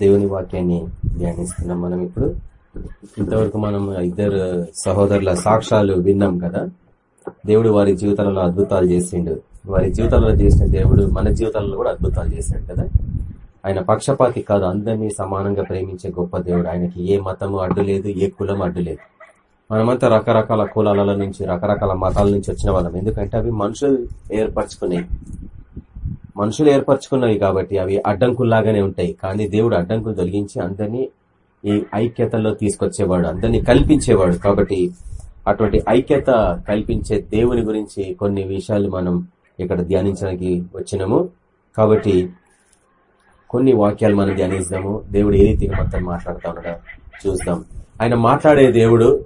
దేవుని వాక్యాన్ని ధ్యానిస్తున్నాం మనం ఇప్పుడు. ఇంతవరకు మనం ఇద్దరు సహోదరుల సాక్ష్యాలు విన్నాం కదా? దేవుడు వారి జీవితాలలో అద్భుతాలు చేసిండు. వారి జీవితాలలో చేసిన దేవుడు మన జీవితాలలో కూడా అద్భుతాలు చేశాడు కదా? ఆయన పక్షపాతి కాదు అందరినీ సమానంగా ప్రేమించే గొప్ప దేవుడు. ఆయనకి ఏ మతము అడ్డు లేదు ఏ కులం అడ్డు లేదు. మనమంతా రకరకాల కులాల నుంచి రకరకాల మతాల నుంచి వచ్చిన వాళ్ళం. ఎందుకంటే అవి మనుషులు ఏర్పరచుకునేవి మనుషులు ఏర్పరచుకున్నవి కాబట్టి అవి అడ్డంకుల్లాగానే ఉంటాయి. కానీ దేవుడు అడ్డంకులు తొలగించి అందరినీ ఈ ఐక్యతలో తీసుకొచ్చేవాడు అందరినీ కల్పించేవాడు. కాబట్టి అటువంటి ఐక్యత కల్పించే దేవుని గురించి కొన్ని విషయాలు మనం ఇక్కడ ధ్యానించడానికి వచ్చినాము. కాబట్టి కొన్ని వాక్యాలు మనం ధ్యానిస్తాము దేవుడు ఏ రీతిగా మొత్తం మాట్లాడుతా ఉన్నాడో చూద్దాం. ఆయన మాట్లాడే దేవుడు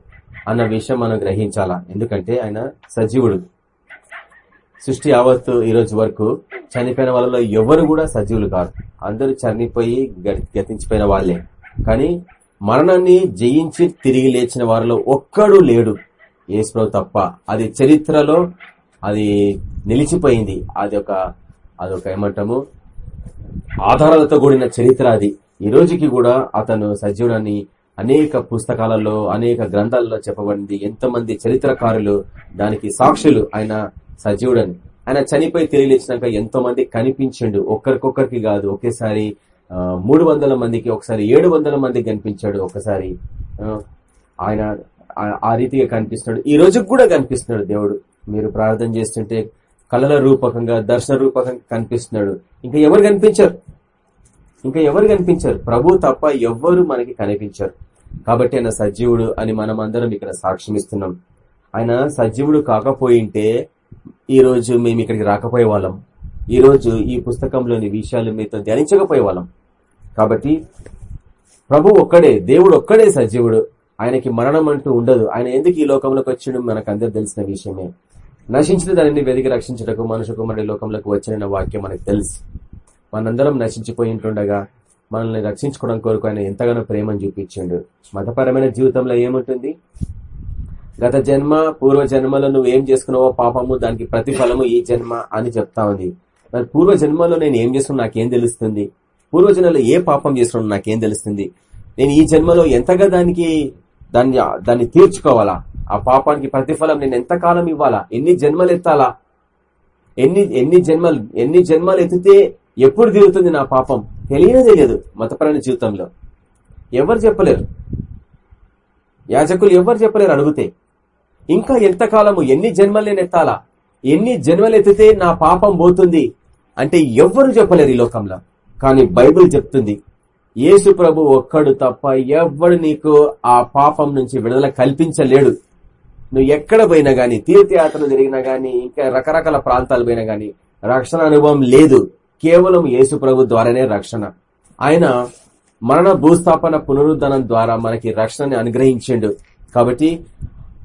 అన్న విషయం మనం గ్రహించాలా? ఎందుకంటే ఆయన సజీవుడు. సృష్టి యావత్తు ఈ రోజు వరకు చనిపోయిన వాళ్ళలో ఎవరు కూడా సజీవులు కాదు. అందరూ చనిపోయి గతించిపోయిన వాళ్ళే. కానీ మరణాన్ని జయించి తిరిగి లేచిన వారిలో ఒక్కడు లేడు. ఏసుప్రభు తప్ప. అది చరిత్రలో అది నిలిచిపోయింది. అది ఒక అదొక ఏమంటాము ఆధారాలతో కూడిన చరిత్ర అది. ఈ రోజుకి కూడా అతను సజీవుడని అనేక పుస్తకాలలో అనేక గ్రంథాలలో చెప్పబడింది. ఎంతమంది చరిత్రకారులు దానికి సాక్షులు. ఆయన సజీవుడని. ఆయన చనిపోయి తిరిగి ఎంతో మంది కనిపించండు. ఒక్కరికొక్కరికి కాదు. ఒకేసారి మూడు వందల మందికి ఒకసారి ఏడు వందల మందికి కనిపించాడు ఒకసారి. ఆయన ఆ రీతిగా కనిపిస్తున్నాడు. ఈ రోజుకి కూడా కనిపిస్తున్నాడు దేవుడు. మీరు ప్రార్థన చేస్తుంటే కళల రూపకంగా దర్శన రూపకంగా కనిపిస్తున్నాడు. ఇంకా ఎవరు కనిపించారు? ఇంకా ఎవరు కనిపించారు? ప్రభు తప్ప ఎవ్వరు మనకి కనిపించారు. కాబట్టి ఆయన సజీవుడు అని మనం అందరం ఇక్కడ సాక్ష్యం ఇస్తున్నాం ఆయన సజీవుడు కాకపోయింటే ఈ రోజు మేము ఇక్కడికి రాకపోయే వాళ్ళం. ఈరోజు ఈ పుస్తకంలోని విషయాలు మీతో ధ్యానించకపోయే వాళ్ళం కాబట్టి ప్రభు ఒక్కడే దేవుడు ఒక్కడే సజీవుడు. ఆయనకి మరణం అంటూ ఉండదు. ఆయన ఎందుకు ఈ లోకంలోకి వచ్చిండు? మనకు అందరు తెలిసిన విషయమే. నశించిన దానిని వెదికి రక్షించటకు మనుషు కుమారుడి లోకంలోకి వచ్చిన వాక్యం మనకు తెలుసు. మనందరం నశించిపోయి ఉంటుండగా మనల్ని రక్షించుకోవడం కొరకు ఆయన ఎంతగానో ప్రేమను చూపించిండు. మతపరమైన జీవితంలో ఏముంటుంది? గత జన్మ పూర్వ జన్మలో నువ్వు ఏం చేసుకున్నావో పాపము దానికి ప్రతిఫలము ఈ జన్మ అని చెప్తా ఉంది. మరి పూర్వ జన్మలో నేను ఏం చేస్తున్నా నాకేం తెలుస్తుంది? పూర్వ జన్మలో ఏ పాపం చేస్తున్నా నాకేం తెలుస్తుంది? నేను ఈ జన్మలో ఎంతగా దానికి దాన్ని దాన్ని తీర్చుకోవాలా? ఆ పాపానికి ప్రతిఫలం నేను ఎంతకాలం ఇవ్వాలా? ఎన్ని జన్మలు ఎత్తాలా? ఎన్ని ఎన్ని జన్మలు ఎన్ని జన్మలు ఎత్తితే ఎప్పుడు తీరుతుంది నా పాపం? తెలియనే తెలియదు మతపరమైన జీవితంలో. ఎవరు చెప్పలేరు? యాజకులు ఎవరు చెప్పలేరు అడిగితే? ఇంకా ఎంతకాలము ఎన్ని జన్మలు ఎత్తాలా ఎన్ని జన్మలు ఎత్తితే నా పాపం పోతుంది? అంటే ఎవ్వరు చెప్పలేరు ఈ లోకంలో. కానీ బైబిల్ చెప్తుంది యేసు ప్రభు ఒక్కడు తప్ప ఎవ్వడు నీకు ఆ పాపం నుంచి విడుదల కల్పించలేడు. నువ్వు ఎక్కడ పోయినా గాని తీర్థయాత్రలు జరిగినా గాని ఇంకా రకరకాల ప్రాంతాలు పోయినా గాని రక్షణ అనుభవం లేదు. కేవలం యేసు ప్రభు ద్వారానే రక్షణ. ఆయన మరణ భూస్థాపన పునరుద్ధరణం ద్వారా మనకి రక్షణని అనుగ్రహించిండు. కాబట్టి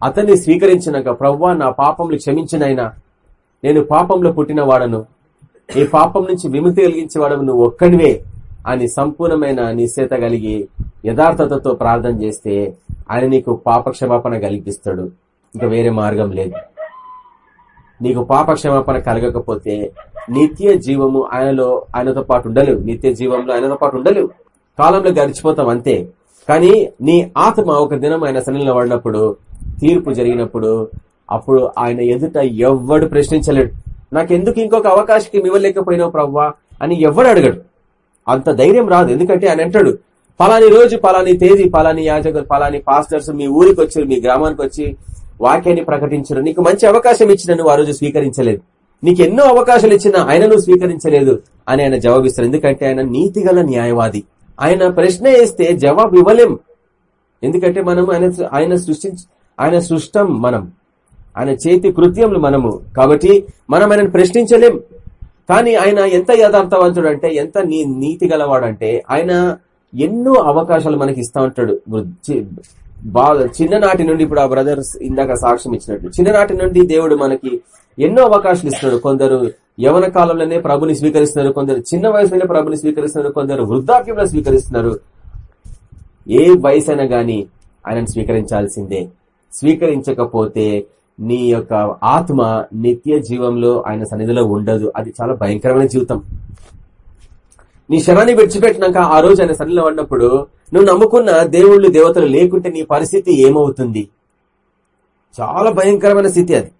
అతన్ని స్వీకరించినాక ప్రవ్వా నా పాపములు క్షమించినైనా నేను పాపంలో పుట్టిన వాడను ఈ పాపం నుంచి విముక్తి కలిగించేవాడు నువ్వు ఒక్కడివే అని సంపూర్ణమైన నిశ్చేత కలిగి యథార్థతతో ప్రార్థన చేస్తే ఆయన నీకు పాపక్షమాపణ కలిగిస్తాడు ఇంకా వేరే మార్గం లేదు. నీకు పాపక్షమాపణ కలగకపోతే నిత్య జీవము ఆయనలో ఆయనతో పాటు ఉండలేవు. నిత్య జీవంలో ఆయనతో పాటు ఉండలేవు. కాలంలో గడిచిపోతాం అంతే. కానీ నీ ఆత్మ ఒక దినం ఆయన సన్నిలో పడినప్పుడు తీర్పు జరిగినప్పుడు అప్పుడు ఆయన ఎదుట ఎవ్వడు ప్రశ్నించలేడు. నాకెందుకు ఇంకొక అవకాశం ఇవ్వలేకపోయినావు ప్రవ్వా? అని ఎవడు అడగడు. అంత ధైర్యం రాదు. ఎందుకంటే ఆయన అంటాడు పలాని రోజు పలాని తేదీ పలాని యాజకులు పలాని పాస్టర్స్ మీ ఊరికి వచ్చారు మీ గ్రామానికి వచ్చి వాక్యాన్ని ప్రకటించరు. నీకు మంచి అవకాశం ఇచ్చిన నువ్వు ఆ రోజు స్వీకరించలేదు. నీకు ఎన్నో అవకాశాలు ఇచ్చినా ఆయన నువ్వు స్వీకరించలేదు అని ఆయన జవాబిస్తారు. ఎందుకంటే ఆయన నీతిగల న్యాయవాది. ఆయన ప్రశ్న వేస్తే జవాబు ఇవ్వలేం. ఎందుకంటే మనం ఆయన ఆయన సృష్టించి ఆయన సృష్టం మనం. ఆయన చేతి కృత్యములు మనము. కాబట్టి మనం ఆయనను ప్రశ్నించలేం. కానీ ఆయన ఎంత యథార్థవంతుడు అంటే ఎంత నీతి గలవాడంటే ఆయన ఎన్నో అవకాశాలు మనకి ఇస్తా ఉంటాడు. బాగా చిన్ననాటి నుండి ఇప్పుడు ఆ బ్రదర్స్ ఇందాక సాక్ష్యం ఇచ్చినట్టు. చిన్ననాటి నుండి దేవుడు మనకి ఎన్నో అవకాశాలు ఇస్తున్నాడు. కొందరు యవన కాలంలోనే ప్రభుని స్వీకరిస్తున్నారు. కొందరు చిన్న వయసులోనే ప్రభుని స్వీకరిస్తున్నారు. కొందరు వృద్ధాప్యంలో స్వీకరిస్తున్నారు. ఏ వయసు అయినా గాని ఆయనను స్వీకరించాల్సిందే. స్వీకరించకపోతే నీ యొక్క ఆత్మ నిత్య జీవంలో ఆయన సన్నిధిలో ఉండదు. అది చాలా భయంకరమైన జీవితం. నీ శరాన్ని విడిచిపెట్టినాక ఆ రోజు ఆయన సన్నిలో ఉన్నప్పుడు నువ్వు నమ్ముకున్న దేవుళ్ళు దేవతలు లేకుంటే నీ పరిస్థితి ఏమవుతుంది? చాలా భయంకరమైన స్థితి అది.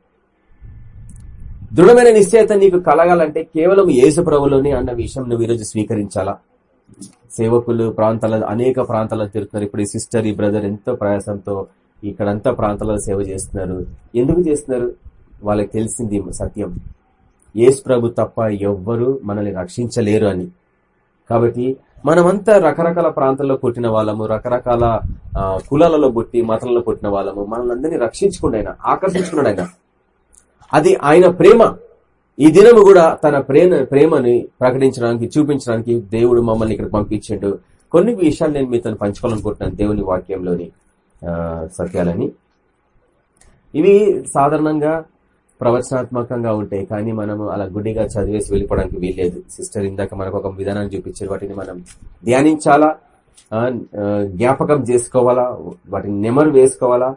దృఢమైన నిశ్చయత నీకు కలగాలంటే కేవలం యేసు ప్రభులోనే అన్న విషయం నువ్వు ఈరోజు స్వీకరించాలా? సేవకులు ప్రాంతాల అనేక ప్రాంతాలను తిరుగుతున్నారు ఇప్పుడు ఈ సిస్టర్ ఈ బ్రదర్ ఎంతో ప్రయాసంతో ఇక్కడంతా ప్రాంతాలలో సేవ చేస్తున్నారు. ఎందుకు చేస్తున్నారు? వాళ్ళకి తెలిసింది సత్యం. యేసు ప్రభు తప్ప ఎవ్వరు మనల్ని రక్షించలేరు అని. కాబట్టి మనమంతా రకరకాల ప్రాంతాల్లో పుట్టిన వాళ్ళము రకరకాల కులాలలో పుట్టి మతంలో పుట్టిన వాళ్ళము. మనల్ని అందరినీ రక్షించుకున్నాడు ఆయన ఆకర్షించుకున్నాడు ఆయన. అది ఆయన ప్రేమ. ఈ దినము కూడా తన ప్రేమ ప్రేమని ప్రకటించడానికి చూపించడానికి దేవుడు మమ్మల్ని ఇక్కడ పంపించిండు. కొన్ని విషయాలు నేను మీతో పంచుకోవాలనుకుంటున్నాను దేవుని వాక్యంలోని. సత్యాలని. ఇవి సాధారణంగా ప్రవచనాత్మకంగా ఉంటాయి కానీ మనం అలా గుడ్డిగా చదివేసి వెళ్ళిపోవడానికి వీల్లేదు. సిస్టర్ ఇందాక మనకు ఒక విధానాన్ని చూపించారు వాటిని మనం ధ్యానించాలా? జ్ఞాపకం చేసుకోవాలా? వాటిని నెమరు వేసుకోవాలా?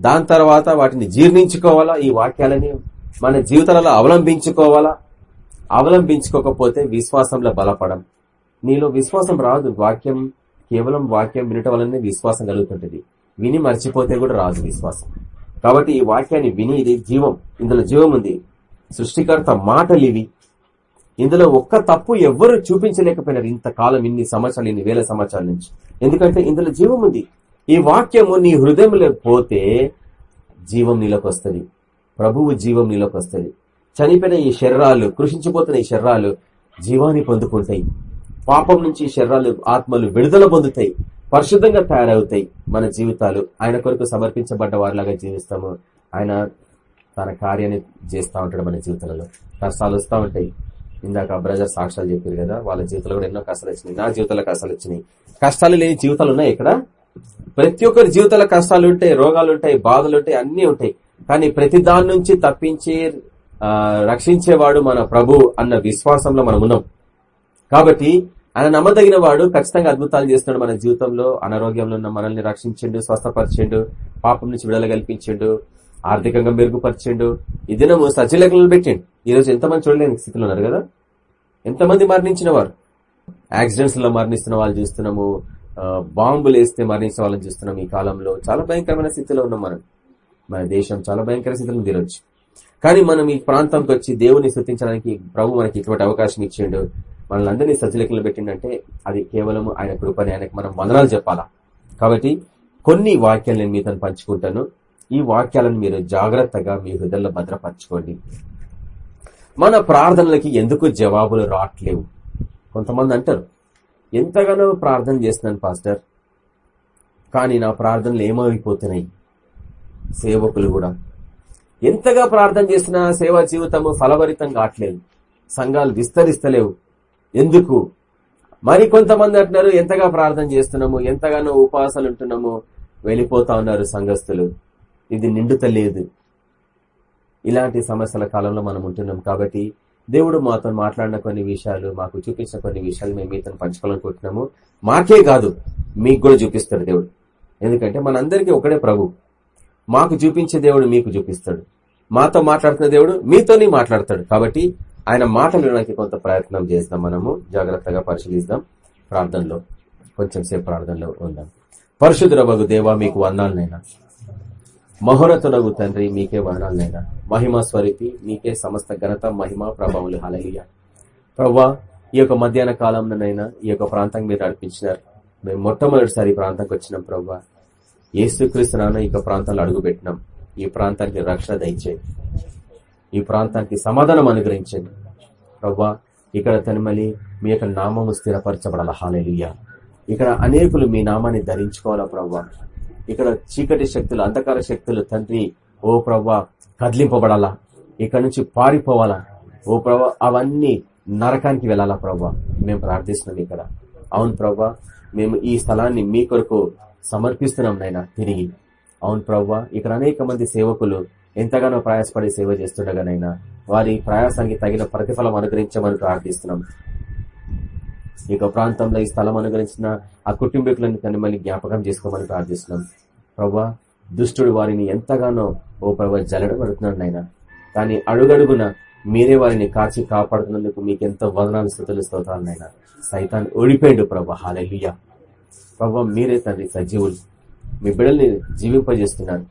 దాని తర్వాత వాటిని జీర్ణించుకోవాలా? ఈ వాక్యాలని మన జీవితాలలో అవలంబించుకోవాలా? అవలంబించుకోకపోతే విశ్వాసంలో బలపడం. నీలో విశ్వాసం రాదు. వాక్యం కేవలం వాక్యం వినటం వల్లనే విశ్వాసం కలుగుతుంటది. విని మర్చిపోతే కూడా రాజు విశ్వాసం. కాబట్టి ఈ వాక్యాన్ని విని ఇది జీవం. ఇందులో జీవం ఉంది. సృష్టికర్త మాటలు ఇవి. ఇందులో ఒక్క తప్పు ఎవ్వరు చూపించలేకపోయినారు ఇంతకాలం ఇన్ని సంవత్సరాలు ఇన్ని వేల సంవత్సరాల నుంచి. ఎందుకంటే ఇందులో జీవం ఉంది. ఈ వాక్యము నీ హృదయంలో పోతే జీవం నీలోకి ప్రభువు జీవం నీలోకి చనిపోయిన ఈ శరీరాలు కృషించిపోతున్న ఈ శరీరాలు జీవాన్ని పొందుకుంటాయి. పాపం నుంచి శరీరాలు ఆత్మలు విడుదల పొందుతాయి. పరిశుద్ధంగా తయారవుతాయి మన జీవితాలు. ఆయన కొరకు సమర్పించబడ్డ వారిలాగా జీవిస్తాము. ఆయన తన కార్యాన్ని చేస్తూ ఉంటాడు మన జీవితాలలో. కష్టాలు వస్తూ ఉంటాయి. ఇందాక బ్రదర్ సాక్ష్యాలు చెప్పారు కదా వాళ్ళ జీవితంలో కూడా ఎన్నో కష్టాలు వచ్చినాయి. నా జీవితంలో కష్టాలు వచ్చినాయి. కష్టాలు లేని జీవితాలు ఉన్నాయి ఇక్కడ. ప్రతి ఒక్కరి జీవితాల కష్టాలు ఉంటాయి రోగాలు ఉంటాయి బాధలు ఉంటాయి అన్నీ ఉంటాయి. కానీ ప్రతి దాని నుంచి తప్పించి రక్షించేవాడు మన ప్రభు అన్న విశ్వాసంలో మనం ఉన్నాం. కాబట్టి ఆయన నమ్మదగిన వాడు ఖచ్చితంగా అద్భుతాలు చేస్తున్నాడు మన జీవితంలో. అనారోగ్యంలో ఉన్న మనల్ని రక్షించిండు స్వస్థపరిచిండు పాపం నుంచి విడుదల కల్పించిండు ఆర్థికంగా మెరుగుపరిచిండు. ఈ దినము సజ్జలెక్కలు పెట్టిండు. ఈ రోజు ఎంతమంది చూడలేని స్థితిలో ఉన్నారు కదా? ఎంతమంది మరణించిన వారు? యాక్సిడెంట్స్లో మరణిస్తున్న వాళ్ళు చూస్తున్నాము. బాంబులు వేస్తే మరణించిన వాళ్ళని చూస్తున్నాం ఈ కాలంలో. చాలా భయంకరమైన స్థితిలో ఉన్నాం మనం. మన దేశం చాలా భయంకర స్థితిలో తీరొచ్చు కానీ మనం ఈ ప్రాంతంకి వచ్చి దేవుని స్థుతించడానికి ప్రభు మనకి ఇటువంటి అవకాశం ఇచ్చిండు. మనల్ని అందరినీ సజ్జలెక్కలు అది కేవలం ఆయన కృపని ఆయనకు మనం వందనాలు చెప్పాలా? కాబట్టి కొన్ని వాక్యాలు నేను మీతో పంచుకుంటాను. ఈ వాక్యాలను మీరు జాగ్రత్తగా మీ హృదయంలో భద్రపరచుకోండి. మన ప్రార్థనలకి ఎందుకు జవాబులు రావట్లేవు కొంతమంది అంటారు ఎంతగానో ప్రార్థన చేస్తున్నాను పాస్టర్ కానీ నా ప్రార్థనలు ఏమైపోతున్నాయి? సేవకులు కూడా ఎంతగా ప్రార్థన చేసినా సేవా జీవితము ఫలభరితం కావట్లేదు సంఘాలు విస్తరిస్తలేవు. ఎందుకు? మరి కొంతమంది అంటున్నారు ఎంతగా ప్రార్థన చేస్తున్నాము? ఎంతగానో ఉపవాసాలు ఉంటున్నాము? వెళ్ళిపోతా ఉన్నారు సంఘస్థులు. ఇది నిండుతలేదు ఇలాంటి సమస్యల కాలంలో మనం ఉంటున్నాం కాబట్టి దేవుడు మాతో మాట్లాడిన కొన్ని విషయాలు మాకు చూపించిన కొన్ని విషయాలు మేము మీతో పంచుకోవాలనుకుంటున్నాము. మాకే కాదు మీకు కూడా చూపిస్తాడు దేవుడు. ఎందుకంటే మనందరికీ ఒకడే ప్రభు. మాకు చూపించే దేవుడు మీకు చూపిస్తాడు. మాతో మాట్లాడుతున్న దేవుడు మీతోనే మాట్లాడతాడు. కాబట్టి ఆయన మాటలు వినడానికి కొంత ప్రయత్నం చేస్తాం మనము. జాగ్రత్తగా పరిశీలిద్దాం. ప్రార్థనలో కొంచెం సేపు ప్రార్థనలో ఉందాం. పరశుద్రవగు బగు దేవా మీకు వందాలనైనా. మహోరతునగు తండ్రి మీకే వందాలనైనా మహిమ స్వరూపి మీకే సమస్త ఘనత మహిమ ప్రభావులు హలలియ ప్రవ్వా ఈ యొక్క మధ్యాహ్న కాలంలోనైనా ఈ యొక్క ప్రాంతం మీరు నడిపించినారు మేము మొట్టమొదటిసారి ఈ ప్రాంతంకి వచ్చినాం ప్రవ్వా. ఏసుక్రీస్తు నాన్న ఈ యొక్క ప్రాంతంలో అడుగుపెట్టినాం. ఈ ప్రాంతానికి రక్షణ దయచేయండి ఈ ప్రాంతానికి సమాధానం అనుగ్రహించండి. ప్రవ్వా ఇక్కడ తనమలి మీ యొక్క నామము స్థిరపరచబడాల. హాలేలుయ్య ఇక్కడ అనేకులు మీ నామాన్ని ధరించుకోవాలా ప్రవ్వా? ఇక్కడ చీకటి శక్తులు అంధకార శక్తులు తండ్రి ఓ ప్రవ్వా కదిలింపబడాలా? ఇక్కడ నుంచి పారిపోవాలా? ఓ ప్రభా అవన్నీ నరకానికి వెళ్ళాలా ప్రభా మేము ప్రార్థిస్తున్నాం ఇక్కడ. అవును ప్రవ్వా మేము ఈ స్థలాన్ని మీ కొరకు సమర్పిస్తున్నాం నైనా తిరిగి. అవును ప్రవ్వా ఇక్కడ అనేక మంది సేవకులు ఎంతగానో ప్రయాసపడి సేవ చేస్తుండగానైనా వారి ప్రయాసానికి తగిన ప్రతిఫలం అనుగ్రహించమని ప్రార్థిస్తున్నాం. ఈ యొక్క ప్రాంతంలో ఈ స్థలం అనుగ్రహించిన ఆ కుటుంబీకులను తను మళ్ళీ జ్ఞాపకం చేసుకోమని ప్రార్థిస్తున్నాం. ప్రభా దుష్టుడు వారిని ఎంతగానో ఓ ప్రభా జలడబడుతున్నాడు నాయన. కానీ అడుగడుగున మీరే వారిని కాచి కాపాడుతున్నందుకు మీకు ఎంతో వదనాలు స్థుతులు స్తోత్రాలు నాయన. సైతాన్ని ఓడిపోయాడు ప్రభా హాలెలుయ్య ప్రభా మీరే తండ్రి సజీవులు. మీ బిడ్డల్ని జీవింపజేస్తున్నారు.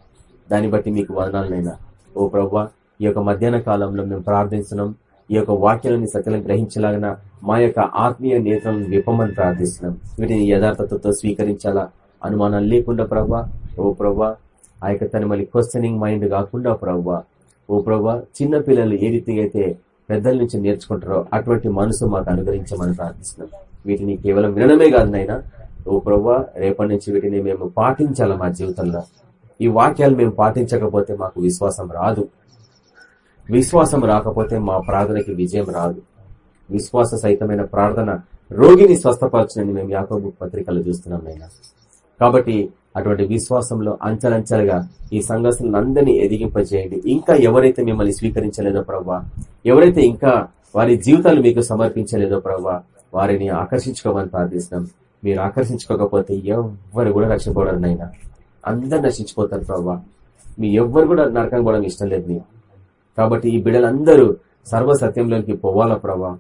దాన్ని బట్టి మీకు వదనాలనైనా. ఓ ప్రభా ఈ యొక్క మధ్యాహ్న కాలంలో మేము ప్రార్థిస్తున్నాం. ఈ యొక్క వాక్యాలని సకలం గ్రహించలాగిన మా యొక్క ఆత్మీయ నేతలను విప్పమని ప్రార్థిస్తున్నాం. వీటిని యథార్థతతో స్వీకరించాలా? అనుమానం లేకుండా ప్రభా ఓ ప్రవ్వా ఆ యొక్క తన మళ్ళీ క్వశ్చనింగ్ మైండ్ కాకుండా ప్రవ్వా. ఓ ప్రవ్వా చిన్న పిల్లలు ఏ రీతిగా అయితే పెద్దల నుంచి నేర్చుకుంటారో అటువంటి మనసు మాకు అనుగ్రహించమని ప్రార్థిస్తున్నాం. వీటిని కేవలం వినడమే కాదు నైనా ఓ ప్రవ్వా రేపటి నుంచి వీటిని మేము పాటించాలా మా జీవితంలో? ఈ వాక్యాలు మేము పాటించకపోతే మాకు విశ్వాసం రాదు. విశ్వాసం రాకపోతే మా ప్రార్థనకి విజయం రాదు. విశ్వాస సహితమైన ప్రార్థన రోగిని స్వస్థపరచునని మేము యాకోబు పత్రికలు చూస్తున్నాం నైనా కాబట్టి అటువంటి విశ్వాసంలో అంచలంచలుగా ఈ సంఘస్థులందరినీ ఎదిగింపజేయండి. ఇంకా ఎవరైతే మిమ్మల్ని స్వీకరించలేదో ప్రవ్వా ఎవరైతే ఇంకా వారి జీవితాలు మీకు సమర్పించలేదో ప్రవ్వా వారిని ఆకర్షించుకోమని ప్రార్థిస్తున్నాం. మీరు ఆకర్షించుకోకపోతే ఎవరు కూడా రక్షపోవడం నైనా అందరు నశించిపోతారు ప్రవ్వా. మీ ఎవ్వరు కూడా నరకం కూడా ఇష్టం లేదు మీకు కాబట్టి ఈ బిడ్డలందరూ సర్వ సత్యంలోకి పోవాలా ప్రభా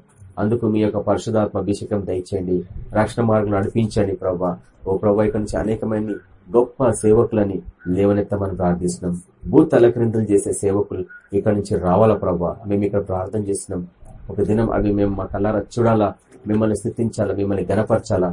అందుకు మీ యొక్క పరిశుధాత్మ అభిషేకం దయచేయండి. రక్షణ మార్గం నడిపించండి ప్రభా ఓ ప్రభా ఇక్కడ నుంచి అనేకమైన గొప్ప సేవకులని లేవనెత్తమని ప్రార్థిస్తున్నాం. భూ తలక్రింతలు చేసే సేవకులు ఇక్కడ నుంచి రావాలా ప్రభా మేము ఇక్కడ ప్రార్థన చేస్తున్నాం. ఒక దినం అవి మేము మా కళ్ళారా చూడాలా మిమ్మల్ని స్థితించాలా మిమ్మల్ని గనపరచాలా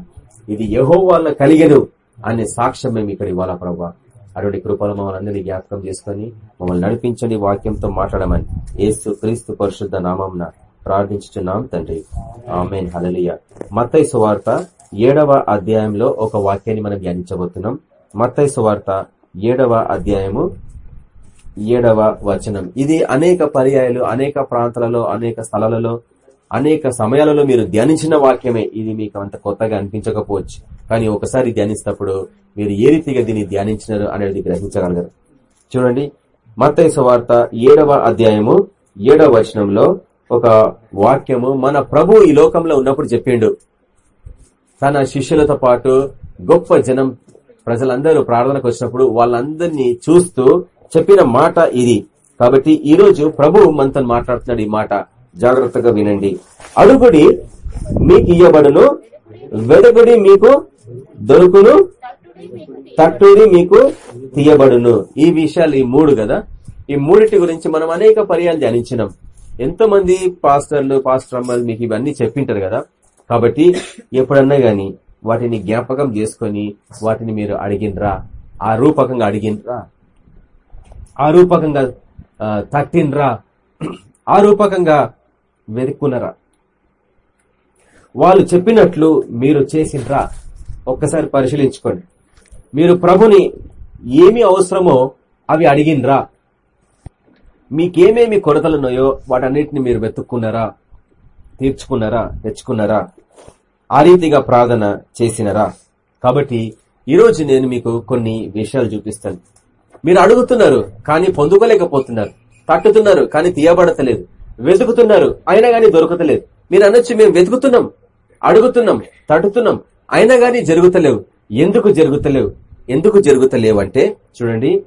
ఇది యహో వాళ్ళ కలిగదు. అనే సాక్ష్యం మేము ఇక్కడ ఇవ్వాలా ప్రభావ అటువంటి కృపలు మమ్మల్ని అందరినీ జ్ఞాపకం చేసుకుని మమ్మల్ని నడిపించండి వాక్యంతో మాట్లాడమని ఏసు క్రీస్తు పరిశుద్ధ నామంన ప్రార్థించుతున్నాం తండ్రి. ఆమెన్. హలలియ మత్తై సువార్త ఏడవ అధ్యాయంలో ఒక వాక్యాన్ని మనం ధ్యానించబోతున్నాం. మత్తై సువార్త ఏడవ అధ్యాయము ఏడవ వచనం. ఇది అనేక పర్యాయాలు అనేక ప్రాంతాలలో అనేక స్థలాలలో అనేక సమయాలలో మీరు ధ్యానించిన వాక్యమే. ఇది మీకు అంత కొత్తగా అనిపించకపోవచ్చు. కానీ ఒకసారి ధ్యానిస్తప్పుడు మీరు ఏ రీతిగా దీన్ని ధ్యానించినారు అనేది గ్రహించగలగరు చూడండి మత్తైసు వార్త ఏడవ అధ్యాయము ఏడవ వచనంలో ఒక వాక్యము మన ప్రభు ఈ లోకంలో ఉన్నప్పుడు చెప్పిండు. తన శిష్యులతో పాటు గొప్ప జనం ప్రజలందరూ ప్రార్థనకు వచ్చినప్పుడు వాళ్ళందరినీ చూస్తూ చెప్పిన మాట ఇది. కాబట్టి ఈ రోజు ప్రభు మనతో మాట్లాడుతున్నాడు ఈ మాట. జాగ్రత్తగా వినండి. అడుగుడి మీకు ఇయ్యబడును వెదకుడి మీకు దొరుకును తట్టుడి మీకు తీయబడును. ఈ విషయాలు ఈ మూడు కదా? ఈ మూడింటి గురించి మనం అనేక పర్యాలు ధ్యానించినాం. ఎంతో మంది పాస్టర్లు పాస్టర్ అమ్మలు మీకు ఇవన్నీ చెప్పింటారు కదా? కాబట్టి ఎప్పుడన్నా గాని వాటిని జ్ఞాపకం చేసుకొని వాటిని మీరు అడిగినరా? ఆ రూపకంగా అడిగినరా? ఆ రూపకంగా తట్టినరా? ఆ రూపకంగా వెతుక్కున్నారా వాళ్ళు చెప్పినట్లు మీరు చేసిండ్రా ఒక్కసారి పరిశీలించుకోండి. మీరు ప్రభుని ఏమి అవసరమో అవి అడిగినరా? మీకేమేమి కొరతలున్నాయో వాటన్నిటిని మీరు వెతుక్కున్నారా? తీర్చుకున్నారా? తెచ్చుకున్నారా? ఆ రీతిగా ప్రార్థన చేసినరా? కాబట్టి ఈరోజు నేను మీకు కొన్ని విషయాలు చూపిస్తాను. మీరు అడుగుతున్నారు కానీ పొందుకోలేకపోతున్నారు. తట్టుతున్నారు కానీ తీయబడతలేదు. వెతుకుతున్నారు. అయినా గానీ దొరకతలేదు. మీరు అనొచ్చు మేము వెతుకుతున్నాం అడుగుతున్నాం తడుతున్నాం. అయినా గానీ జరుగుతలేవు. ఎందుకు జరుగుతలేవు? ఎందుకు జరుగుతలేవు అంటే చూడండి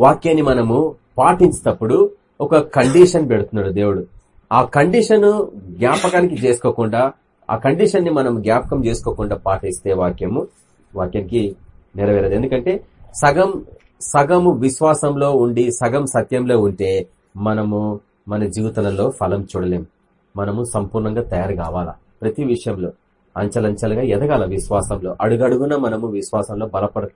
వాక్యాన్ని మనము పాటించేటప్పుడు ఒక కండిషన్ పెడుతున్నాడు దేవుడు. ఆ కండిషన్ జ్ఞాపకానికి చేసుకోకుండా ఆ కండిషన్ని మనం జ్ఞాపకం చేసుకోకుండా పాటిస్తే వాక్యము వాక్యానికి నెరవేరదు. ఎందుకంటే సగం సగము విశ్వాసంలో ఉండి సగం సత్యంలో ఉంటే మనము మన జీవితాలలో ఫలం చూడలేం. మనము సంపూర్ణంగా తయారు కావాలా? ప్రతి విషయంలో అంచలంచలుగా ఎదగాల విశ్వాసంలో? అడుగడుగున మనము విశ్వాసంలో బలపడ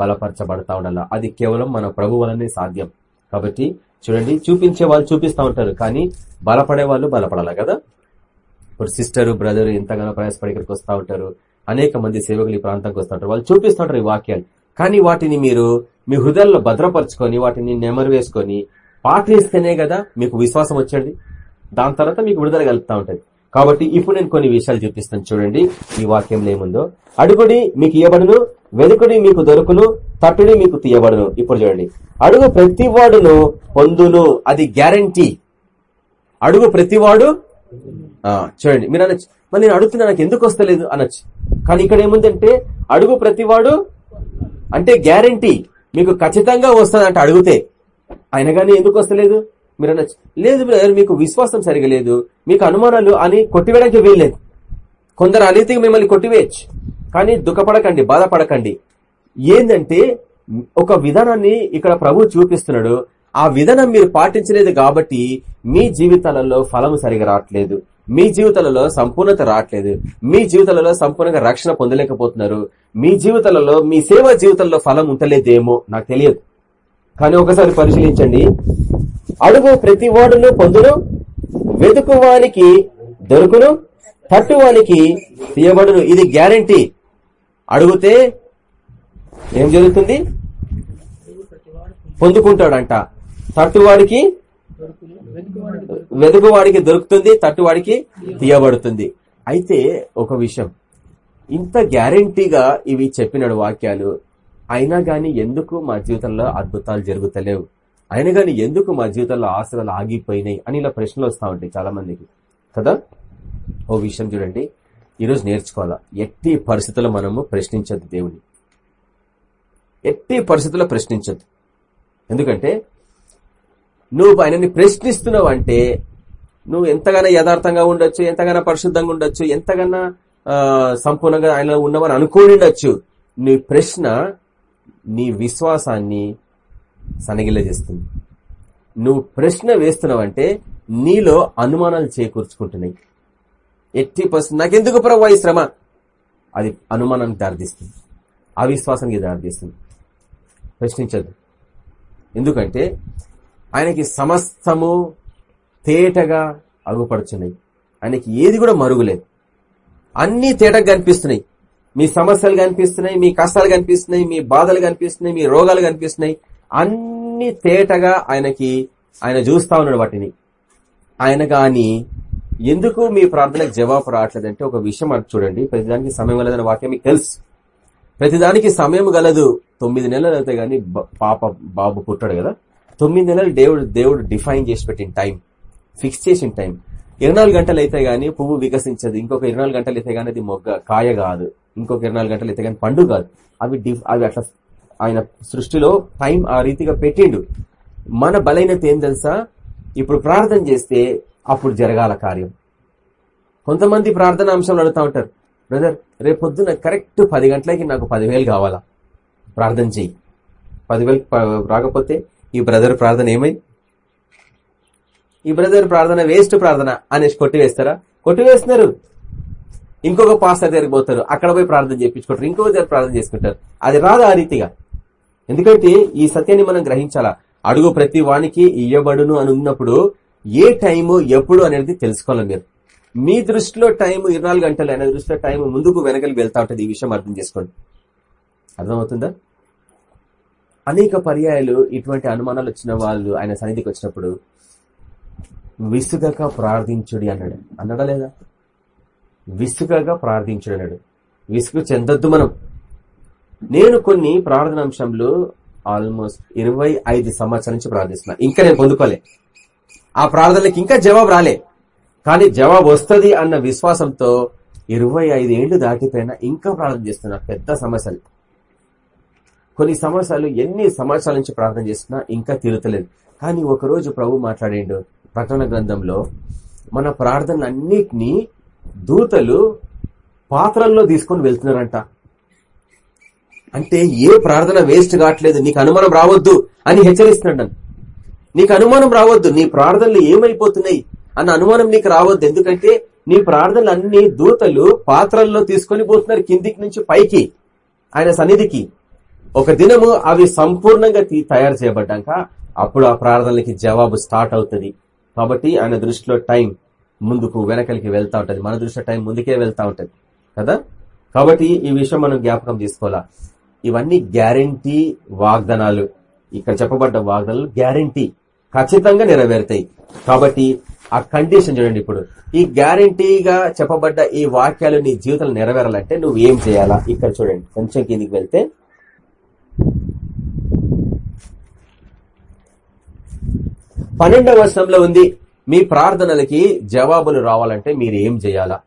బలపరచబడతా ఉండాల? అది కేవలం మన ప్రభు వలనే సాధ్యం. కాబట్టి చూడండి చూపించే వాళ్ళు చూపిస్తూ ఉంటారు కానీ బలపడే వాళ్ళు బలపడాలి కదా? ఇప్పుడు సిస్టరు బ్రదరు ఎంతగానో ప్రయాసపడి ఇక్కడికి వస్తూ ఉంటారు. అనేక మంది సేవకులు ఈ ప్రాంతానికి వస్తుంటారు వాళ్ళు చూపిస్తుంటారు ఈ వాక్యాలు. కానీ వాటిని మీరు మీ హృదయాల్లో భద్రపరచుకొని వాటిని నెమరు వేసుకొని పాటిస్తేనే కదా మీకు విశ్వాసం వచ్చేది? దాని తర్వాత మీకు విడుదల కలుపుతా ఉంటుంది. కాబట్టి ఇప్పుడు నేను కొన్ని విషయాలు చూపిస్తాను చూడండి ఈ వాక్యంలో ఏముందో. అడుగుడి మీకు ఇవ్వబడును వెనుకుడి మీకు దొరుకును తట్టుడి మీకు తీయబడును. ఇప్పుడు చూడండి. అడుగు ప్రతివాడును పొందును అది గ్యారంటీ. అడుగు ప్రతివాడు చూడండి. మీరు అనొచ్చు. మరి నేను అడుగుతున్నా నాకు ఎందుకు వస్తలేదు? అనొచ్చు. కానీ ఇక్కడ ఏముందంటే అడుగు ప్రతివాడు అంటే గ్యారంటీ. మీకు ఖచ్చితంగా వస్తుందంటే అడిగితే. అయినా కానీ ఎందుకు వస్తలేదు? మీరు అనొచ్చు లేదు బ్రదర్ మీకు విశ్వాసం సరిగా లేదు. మీకు అనుమానాలు అని కొట్టివేయడానికి వీల్లేదు కొందరు అనీతిగా మిమ్మల్ని కొట్టివేయచ్చు. కానీ దుఃఖపడకండి బాధపడకండి. ఏంటంటే ఒక విధానాన్ని ఇక్కడ ప్రభు చూపిస్తున్నాడు. ఆ విధానం మీరు పాటించలేదు కాబట్టి మీ జీవితాలలో ఫలము సరిగా రావట్లేదు. మీ జీవితాలలో సంపూర్ణత రావట్లేదు. మీ జీవితాలలో సంపూర్ణంగా రక్షణ పొందలేకపోతున్నారు. మీ జీవితాలలో మీ సేవా జీవితంలో ఫలం ఉంటలేదేమో నాకు తెలియదు. కానీ ఒకసారి పరిశీలించండి. అడుగు ప్రతి వాడును పొందును వెతుకువానికి దొరుకును తట్టువానికి తీయబడును. ఇది గ్యారంటీ. అడుగుతే ఏం జరుగుతుంది? పొందుకుంటాడంట. తట్టువాడికి వెతుకువాడికి దొరుకుతుంది తట్టువాడికి తీయబడుతుంది. అయితే ఒక విషయం. ఇంత గ్యారంటీగా ఇవి చెప్పినాడు వాక్యాలు. అయినా గాని ఎందుకు మా జీవితంలో అద్భుతాలు జరుగుతలేవు? అయినా గాని ఎందుకు మా జీవితంలో ఆశలు ఆగిపోయినాయి అని ఇలా ప్రశ్నలు వస్తూ ఉంటాయి చాలా మందికి కదా? ఓ విషయం చూడండి. ఈరోజు నేర్చుకోవాలా? ఎట్టి పరిస్థితుల్లో మనము ప్రశ్నించద్దు దేవుని ఎట్టి పరిస్థితుల్లో ప్రశ్నించద్దు. ఎందుకంటే నువ్వు ఆయనని ప్రశ్నిస్తున్నావు అంటే నువ్వు ఎంతగానో యథార్థంగా ఉండొచ్చు ఎంతగానో పరిశుద్ధంగా ఉండొచ్చు ఎంతగానో సంపూర్ణంగా ఆయన ఉన్నవని అనుకోని ఉండొచ్చు. నీ ప్రశ్న నీ విశ్వాసాన్ని సనగిల్ల చేస్తుంది నువ్వు ప్రశ్న వేస్తున్నావంటే నీలో అనుమానాలు చేకూర్చుకుంటున్నాయి. ఎట్టి పర్సెంట్ నాకెందుకు ప్రభు ఈ శ్రమ? అది అనుమానానికి దారితీస్తుంది. అవిశ్వాసానికి దారితీస్తుంది. ప్రశ్నించదు ఎందుకంటే ఆయనకి సమస్తము తేటగా అగుపడుచున్నాయి. ఆయనకి ఏది కూడా మరుగులేదు. అన్నీ తేటగా కనిపిస్తున్నాయి. మీ సమస్యలు కనిపిస్తున్నాయి మీ కష్టాలు కనిపిస్తున్నాయి మీ బాధలు కనిపిస్తున్నాయి మీ రోగాలు కనిపిస్తున్నాయి. అన్ని తేటగా ఆయనకి ఆయన చూస్తా ఉన్నాడు వాటిని. ఆయన గాని ఎందుకు మీ ప్రార్థనకు జవాబు రావట్లేదంటే ఒక విషయం అది చూడండి. ప్రతిదానికి సమయం గలదని వాక్యం మీకు తెలుసు. ప్రతిదానికి సమయం గలదు. తొమ్మిది నెలలు అయితే కానీ పాప బాబు పుట్టాడు కదా. తొమ్మిది నెలలు దేవుడు దేవుడు డిఫైన్ చేసి పెట్టిన టైం. ఫిక్స్ చేసిన టైం. ఇరవై గంటలు అయితే గానీ పువ్వు వికసించదు. ఇంకొక ఇరవై గంటలు అయితే గానీ అది మొగ్గ కాయ కాదు. ఇంకొక ఇరవై గంటలు అయితే పండుగ పండు కాదు. అవి అవి అట్లా ఆయన సృష్టిలో టైం ఆ రీతిగా పెట్టిండు. మన బలైనత ఏం తెలుసా? ఇప్పుడు ప్రార్థన చేస్తే అప్పుడు జరగాల కార్యం. కొంతమంది ప్రార్థన అంశాలు అడుగుతా ఉంటారు. బ్రదర్ రేపు పొద్దున కరెక్ట్ పది గంటలకి నాకు పదివేలు కావాలా? ప్రార్థన చెయ్యి. పదివేలు రాకపోతే ఈ బ్రదర్ ప్రార్థన ఏమై? ఈ బ్రదర్ ప్రార్థన వేస్ట్ ప్రార్థన అనేసి కొట్టివేస్తారా? కొట్టివేస్తున్నారు. ఇంకొక పాస్టర్ దగ్గరికి పోతారు. అక్కడ పోయి ప్రార్థన చేయించుకుంటారు. ఇంకొక దగ్గర ప్రార్థన చేసుకుంటారు. అది రాదు ఆ రీతిగా? ఎందుకంటే ఈ సత్యాన్ని మనం గ్రహించాలా? అడుగు ప్రతి వానికి ఇయ్యబడును అని ఉన్నప్పుడు ఏ టైము ఎప్పుడు అనేది తెలుసుకోవాలి మీరు. మీ దృష్టిలో టైం ఇరవై గంటలు ఆయన దృష్టిలో టైం ముందుకు వెనకలు వెళ్తా ఉంటుంది. ఈ విషయం అర్థం చేసుకోండి. అర్థమవుతుందా? అనేక పర్యాయాలు ఇటువంటి అనుమానాలు వచ్చిన వాళ్ళు ఆయన సన్నిధికి వచ్చినప్పుడు విసుగక ప్రార్థించుడి అన్నాడు. అన్నాడా లేదా? విసుగగా ప్రార్థించుడు విసుగు చెందొద్దు మనం. నేను కొన్ని ప్రార్థన అంశంలో ఆల్మోస్ట్ ఇరవై ఐదు సంవత్సరాల నుంచి ప్రార్థిస్తున్నా. ఇంకా నేను పొందుకోలే. ఆ ప్రార్థనలకు ఇంకా జవాబు రాలే. కానీ జవాబు వస్తుంది అన్న విశ్వాసంతో ఇరవై ఐదు ఏళ్ళు దాటిపోయినా ఇంకా ప్రార్థన చేస్తున్నా. పెద్ద సమస్యలు. కొన్ని సమస్యలు ఎన్ని సంవత్సరాల నుంచి ప్రార్థన చేస్తున్నా ఇంకా తీరుతలేదు. కానీ ఒకరోజు ప్రభు మాట్లాడిండు ప్రకటన గ్రంథంలో మన ప్రార్థనలన్నిటినీ దూతలు పాత్రల్లో తీసుకొని వెళ్తున్నారంట. అంటే ఏ ప్రార్థన వేస్ట్ కావట్లేదు నీకు అనుమానం రావద్దు అని హెచ్చరిస్తున్నాడు నీకు అనుమానం రావద్దు నీ ప్రార్థనలు ఏమైపోతున్నాయి అన్న అనుమానం నీకు రావద్దు. ఎందుకంటే నీ ప్రార్థనలు అన్ని దూతలు పాత్రల్లో తీసుకొని పోతున్నారు కిందికి నుంచి పైకి ఆయన సన్నిధికి. ఒక దినము అవి సంపూర్ణంగా తయారు చేయబడ్డాక అప్పుడు ఆ ప్రార్థనలకి జవాబు స్టార్ట్ అవుతుంది. కాబట్టి ఆయన దృష్టిలో టైం. ముందుకు వెనకలికి వెళ్తా ఉంటది. మన దృష్టి టైం ముందుకే వెళ్తా ఉంటది. కదా? కాబట్టి ఈ విషయం మనం జ్ఞాపకం తీసుకోవాలా? ఇవన్నీ గ్యారంటీ వాగ్దానాలు. ఇక్కడ చెప్పబడ్డ వాగ్దానాలు గ్యారంటీ ఖచ్చితంగా నెరవేరుతాయి. కాబట్టి ఆ కండిషన్ చూడండి ఇప్పుడు. ఈ గ్యారంటీగా చెప్పబడ్డ ఈ వాక్యాలు నీ జీవితంలో నెరవేరాలంటే నువ్వు ఏం చేయాలా? ఇక్కడ చూడండి. కొంచెం కిందికి వెళ్తే. పన్నెండవ వర్షంలో ఉంది. మీ ప్రార్థనలకి జవాబులు రావాలంటే మీరు ఏం చేయాలా?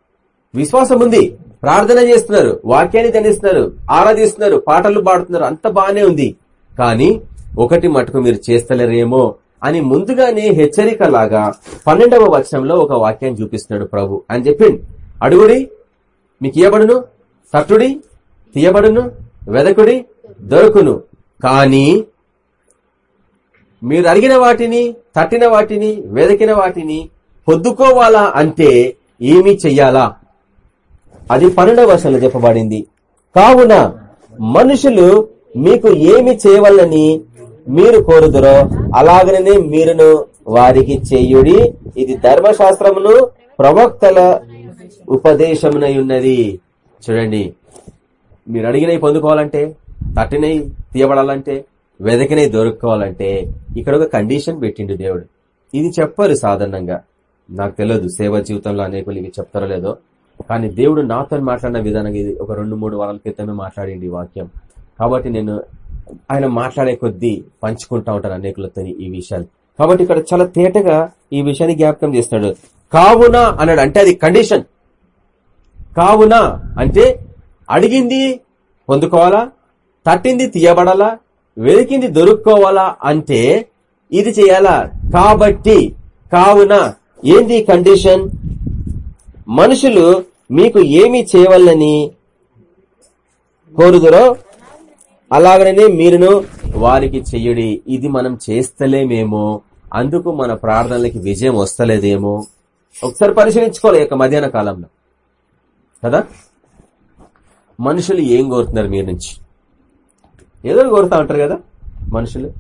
విశ్వాసం ఉంది. ప్రార్థన చేస్తున్నారు వాక్యాన్ని ధనిస్తున్నారు ఆరాధిస్తున్నారు పాటలు పాడుతున్నారు అంత బానే ఉంది. కానీ ఒకటి మటుకు మీరు చేస్తలేరేమో అని ముందుగానే హెచ్చరిక లాగా పన్నెండవ వచనంలో ఒక వాక్యాన్ని చూపిస్తున్నాడు ప్రభు. అని చెప్పిండు. అడుగుడి మీకు ఇయ్యబడును. తట్టుడి తీయబడును. వెదకుడి దొరుకును. కానీ మీరు అడిగిన వాటిని తట్టిన వాటిని వెదకిన వాటిని పొద్దుకోవాలా అంటే ఏమి చెయ్యాలా? అది పన్నెండవ వర్షంలో చెప్పబడింది. కావున మనుషులు మీకు ఏమి చేయవలని మీరు కోరుదురో అలాగనే మీరును వారికి చేయుడి. ఇది ధర్మశాస్త్రమును ప్రవక్తల ఉపదేశమునై ఉన్నది చూడండి మీరు అడిగినవి పొందుకోవాలంటే తట్టినవి తీయబడాలంటే వెదకనే దొరుకుకోవాలంటే ఇక్కడ ఒక కండిషన్ పెట్టిండు దేవుడు. ఇది చెప్పారు సాధారణంగా. నాకు తెలియదు సేవ జీవితంలో అనేకులు ఇవి చెప్తారో లేదో. కానీ దేవుడు నాతో మాట్లాడిన విధానంగా ఇది ఒక రెండు మూడు వారాల క్రితమే మాట్లాడింది వాక్యం. కాబట్టి నేను ఆయన మాట్లాడే కొద్దీ పంచుకుంటా ఉంటాను అనేకులతో ఈ విషయాలు. కాబట్టి ఇక్కడ చాలా తేటగా ఈ విషయాన్ని జ్ఞాపకం చేస్తున్నాడు కావున అన్నాడు. అంటే అది కండిషన్. కావున అంటే అడిగింది పొందుకోవాలా? తట్టింది తీయబడాలా? వెతికింది దొరుక్కోవాలా అంటే ఇది చేయాలా? కాబట్టి కావున ఏంది కండిషన్? మనుషులు మీకు ఏమి చేయవాలని కోరుదురో అలాగనే మీరును వారికి చెయ్యడి ఇది మనం చేస్తలేమేమో అందుకు మన ప్రార్థనలకి విజయం వస్తలేదేమో. ఒకసారి పరిశీలించుకోవాలి యొక్క మధ్యాహ్న కాలంలో. కదా? మనుషులు ఏం కోరుతున్నారు మీరు నుంచి? ఏదో కోరుతా ఉంటారు కదా మనుషులు.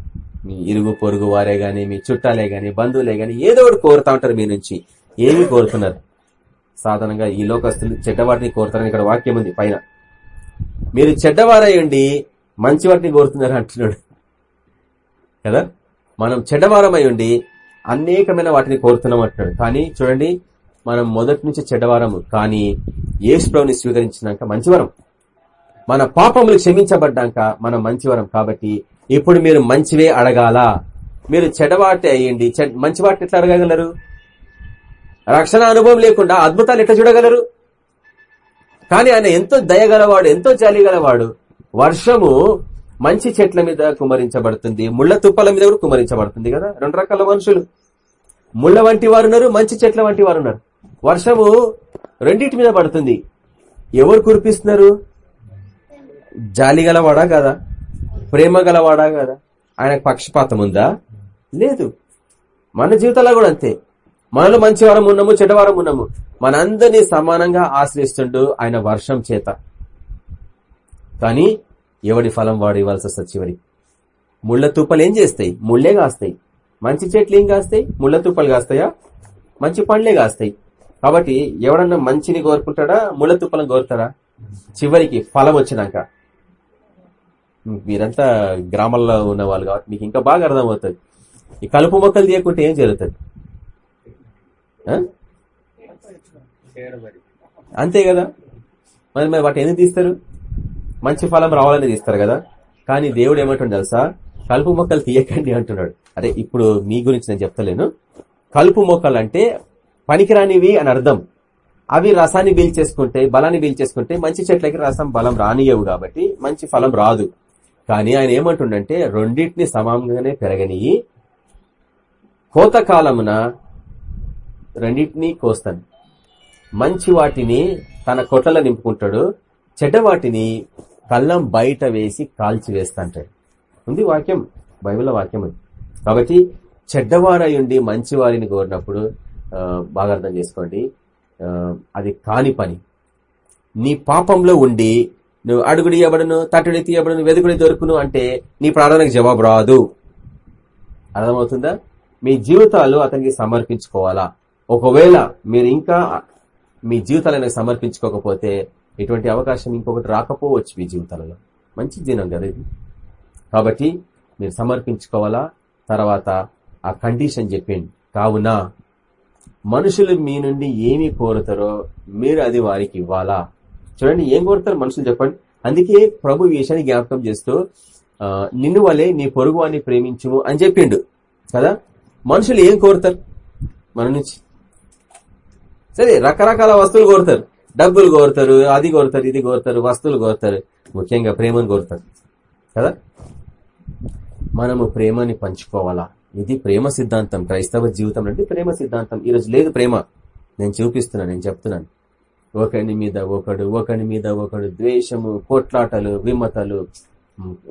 మీ ఇరుగు పొరుగు వారే గాని మీ చుట్టాలే గాని బంధువులే గాని ఏదో ఒకటి కోరుతా ఉంటారు మీ నుంచి. ఏమి కోరుతున్నారు? సాధారణంగా ఈ లోకస్తులు చెడ్డవాటిని కోరుతారని ఇక్కడ వాక్యం ఉంది పైన. మీరు చెడ్డవారయ్యండి మంచి వాటిని కోరుతున్నారు అంటున్నాడు. కదా? మనం చెడ్డవారమై ఉండి అనేకమైన వాటిని కోరుతున్నాం అంటున్నాడు. కానీ చూడండి మనం మొదటి నుంచి చెడ్డవారము. కానీ యేసుప్రభుని స్వీకరించినాక మంచివరం. మన పాపములు క్షమించబడ్డాక మనం మంచివరం కాబట్టి ఇప్పుడు మీరు మంచివే అడగాల. మీరు చెడవాటే అయ్యండి. మంచి వాటిని ఎట్లా అడగగలరు? రక్షణ అనుభవం లేకుండా అద్భుతాలు ఎట్లా చూడగలరు? కానీ ఆయన ఎంతో దయగలవాడు ఎంతో జాలి గలవాడు వర్షము మంచి చెట్ల మీద కుమరించబడుతుంది ముళ్ళ తుప్పల మీద కూడా కుమరించబడుతుంది కదా? రెండు రకాల మనుషులు. ముళ్ళ వంటి వారు ఉన్నారు మంచి చెట్ల వంటి వారు ఉన్నారు. వర్షము రెండింటి మీద పడుతుంది. ఎవరు కురిపిస్తున్నారు? జాలి గలవాడా కదా? ప్రేమ గలవాడా కదా? ఆయనకు పక్షపాతం ఉందా? లేదు. మన జీవితంలో కూడా అంతే. మనలో మంచి వారం ఉన్నాము చెడ్డవారం ఉన్నాము. మనందరినీ సమానంగా ఆశ్రయిస్తుంటూ ఆయన వర్షం చేత. కానీ ఎవడి ఫలం వాడు ఇవ్వాల్సి వస్తుంది చివరి ముళ్ళ తుప్పలు ఏం చేస్తాయి? ముళ్ళే కాస్తాయి. మంచి చెట్లు ఏం కాస్తాయి? ముళ్ళ తుప్పలు కాస్తాయా? మంచి పండ్లే కాస్తాయి. కాబట్టి ఎవడన్నా మంచిని కోరుకుంటాడా? ముళ్ళ తుప్పలను కోరుతారా? చివరికి ఫలం వచ్చినాక. మీరంతా గ్రామాల్లో ఉన్నవాళ్ళు కాబట్టి మీకు ఇంకా బాగా అర్థమవుతుంది. ఈ కలుపు మొక్కలు తీయకుంటే ఏం జరుగుతుంది? అంతే కదా? మరి మరి వాటి ఎందుకు తీస్తారు? మంచి ఫలం రావాలని తీస్తారు కదా? కానీ దేవుడు ఏమంటుండ తెలుసా? కలుపు మొక్కలు తీయకండి అంటున్నాడు. అరే ఇప్పుడు మీ గురించి నేను చెప్తలేను. కలుపు మొక్కలు అంటే పనికిరానివి అని అర్థం. అవి రసాన్ని పీల్చేసుకుంటే బలాన్ని పీల్చేసుకుంటే మంచి చెట్లకి రసం బలం రానియవు కాబట్టి మంచి ఫలం రాదు. కానీ ఆయన ఏమంటుండంటే రెండింటిని సమానంగానే పెరగనియి కోత కాలమున రెండింటినీ కోస్తాను. మంచి వాటిని తన కొట్లలో నింపుకుంటాడు చెడ్డ వాటిని కళ్ళం బయట వేసి కాల్చి వేస్తాంటాడు. ఉంది వాక్యం? బైబిల్ వాక్యం ఉంది. కాబట్టి చెడ్డవారయుండి మంచి వారిని కోరినప్పుడు బాగా అర్థం చేసుకోండి. అది కాని పని. నీ పాపంలో ఉండి నువ్వు అడుగుడి ఇవ్వబడును తట్టుడి తీయబడును వెదుకుడి దొరుకును అంటే నీ ప్రార్థనకు జవాబు రాదు. అర్థమవుతుందా? మీ జీవితాలు అతనికి సమర్పించుకోవాలా? ఒకవేళ మీరు ఇంకా మీ జీవితాలను సమర్పించుకోకపోతే ఇటువంటి అవకాశం ఇంకొకటి రాకపోవచ్చు మీ జీవితాలలో. మంచి దినం కదా ఇది. కాబట్టి మీరు సమర్పించుకోవాలా? తర్వాత ఆ కండిషన్ చెప్పింది కావున మనుషులు మీ నుండి ఏమి కోరుతారో మీరు అది వారికి ఇవ్వాలా? చూడండి ఏం కోరుతారు మనుషులు చెప్పండి? అందుకే ప్రభు విషయాన్ని జ్ఞాపకం చేస్తూ నిన్ను వలే నీ పొరుగు అని ప్రేమించుము అని చెప్పిండు. కదా? మనుషులు ఏం కోరుతారు మన నుంచి? సరే రకరకాల వస్తువులు కోరుతారు. డబ్బులు కోరుతారు అది కోరుతారు ఇది కోరుతారు వస్తువులు కోరుతారు. ముఖ్యంగా ప్రేమను కోరుతారు. కదా? మనము ప్రేమని పంచుకోవాలా? ఇది ప్రేమ సిద్ధాంతం. క్రైస్తవ జీవితం అంటే ప్రేమ సిద్ధాంతం. ఈరోజు లేదు ప్రేమ. నేను చూపిస్తున్నాను నేను చెప్తున్నాను. ఒకని మీద ఒకడు ఒకని మీద ఒకడు ద్వేషము కోట్లాటలు విమతలు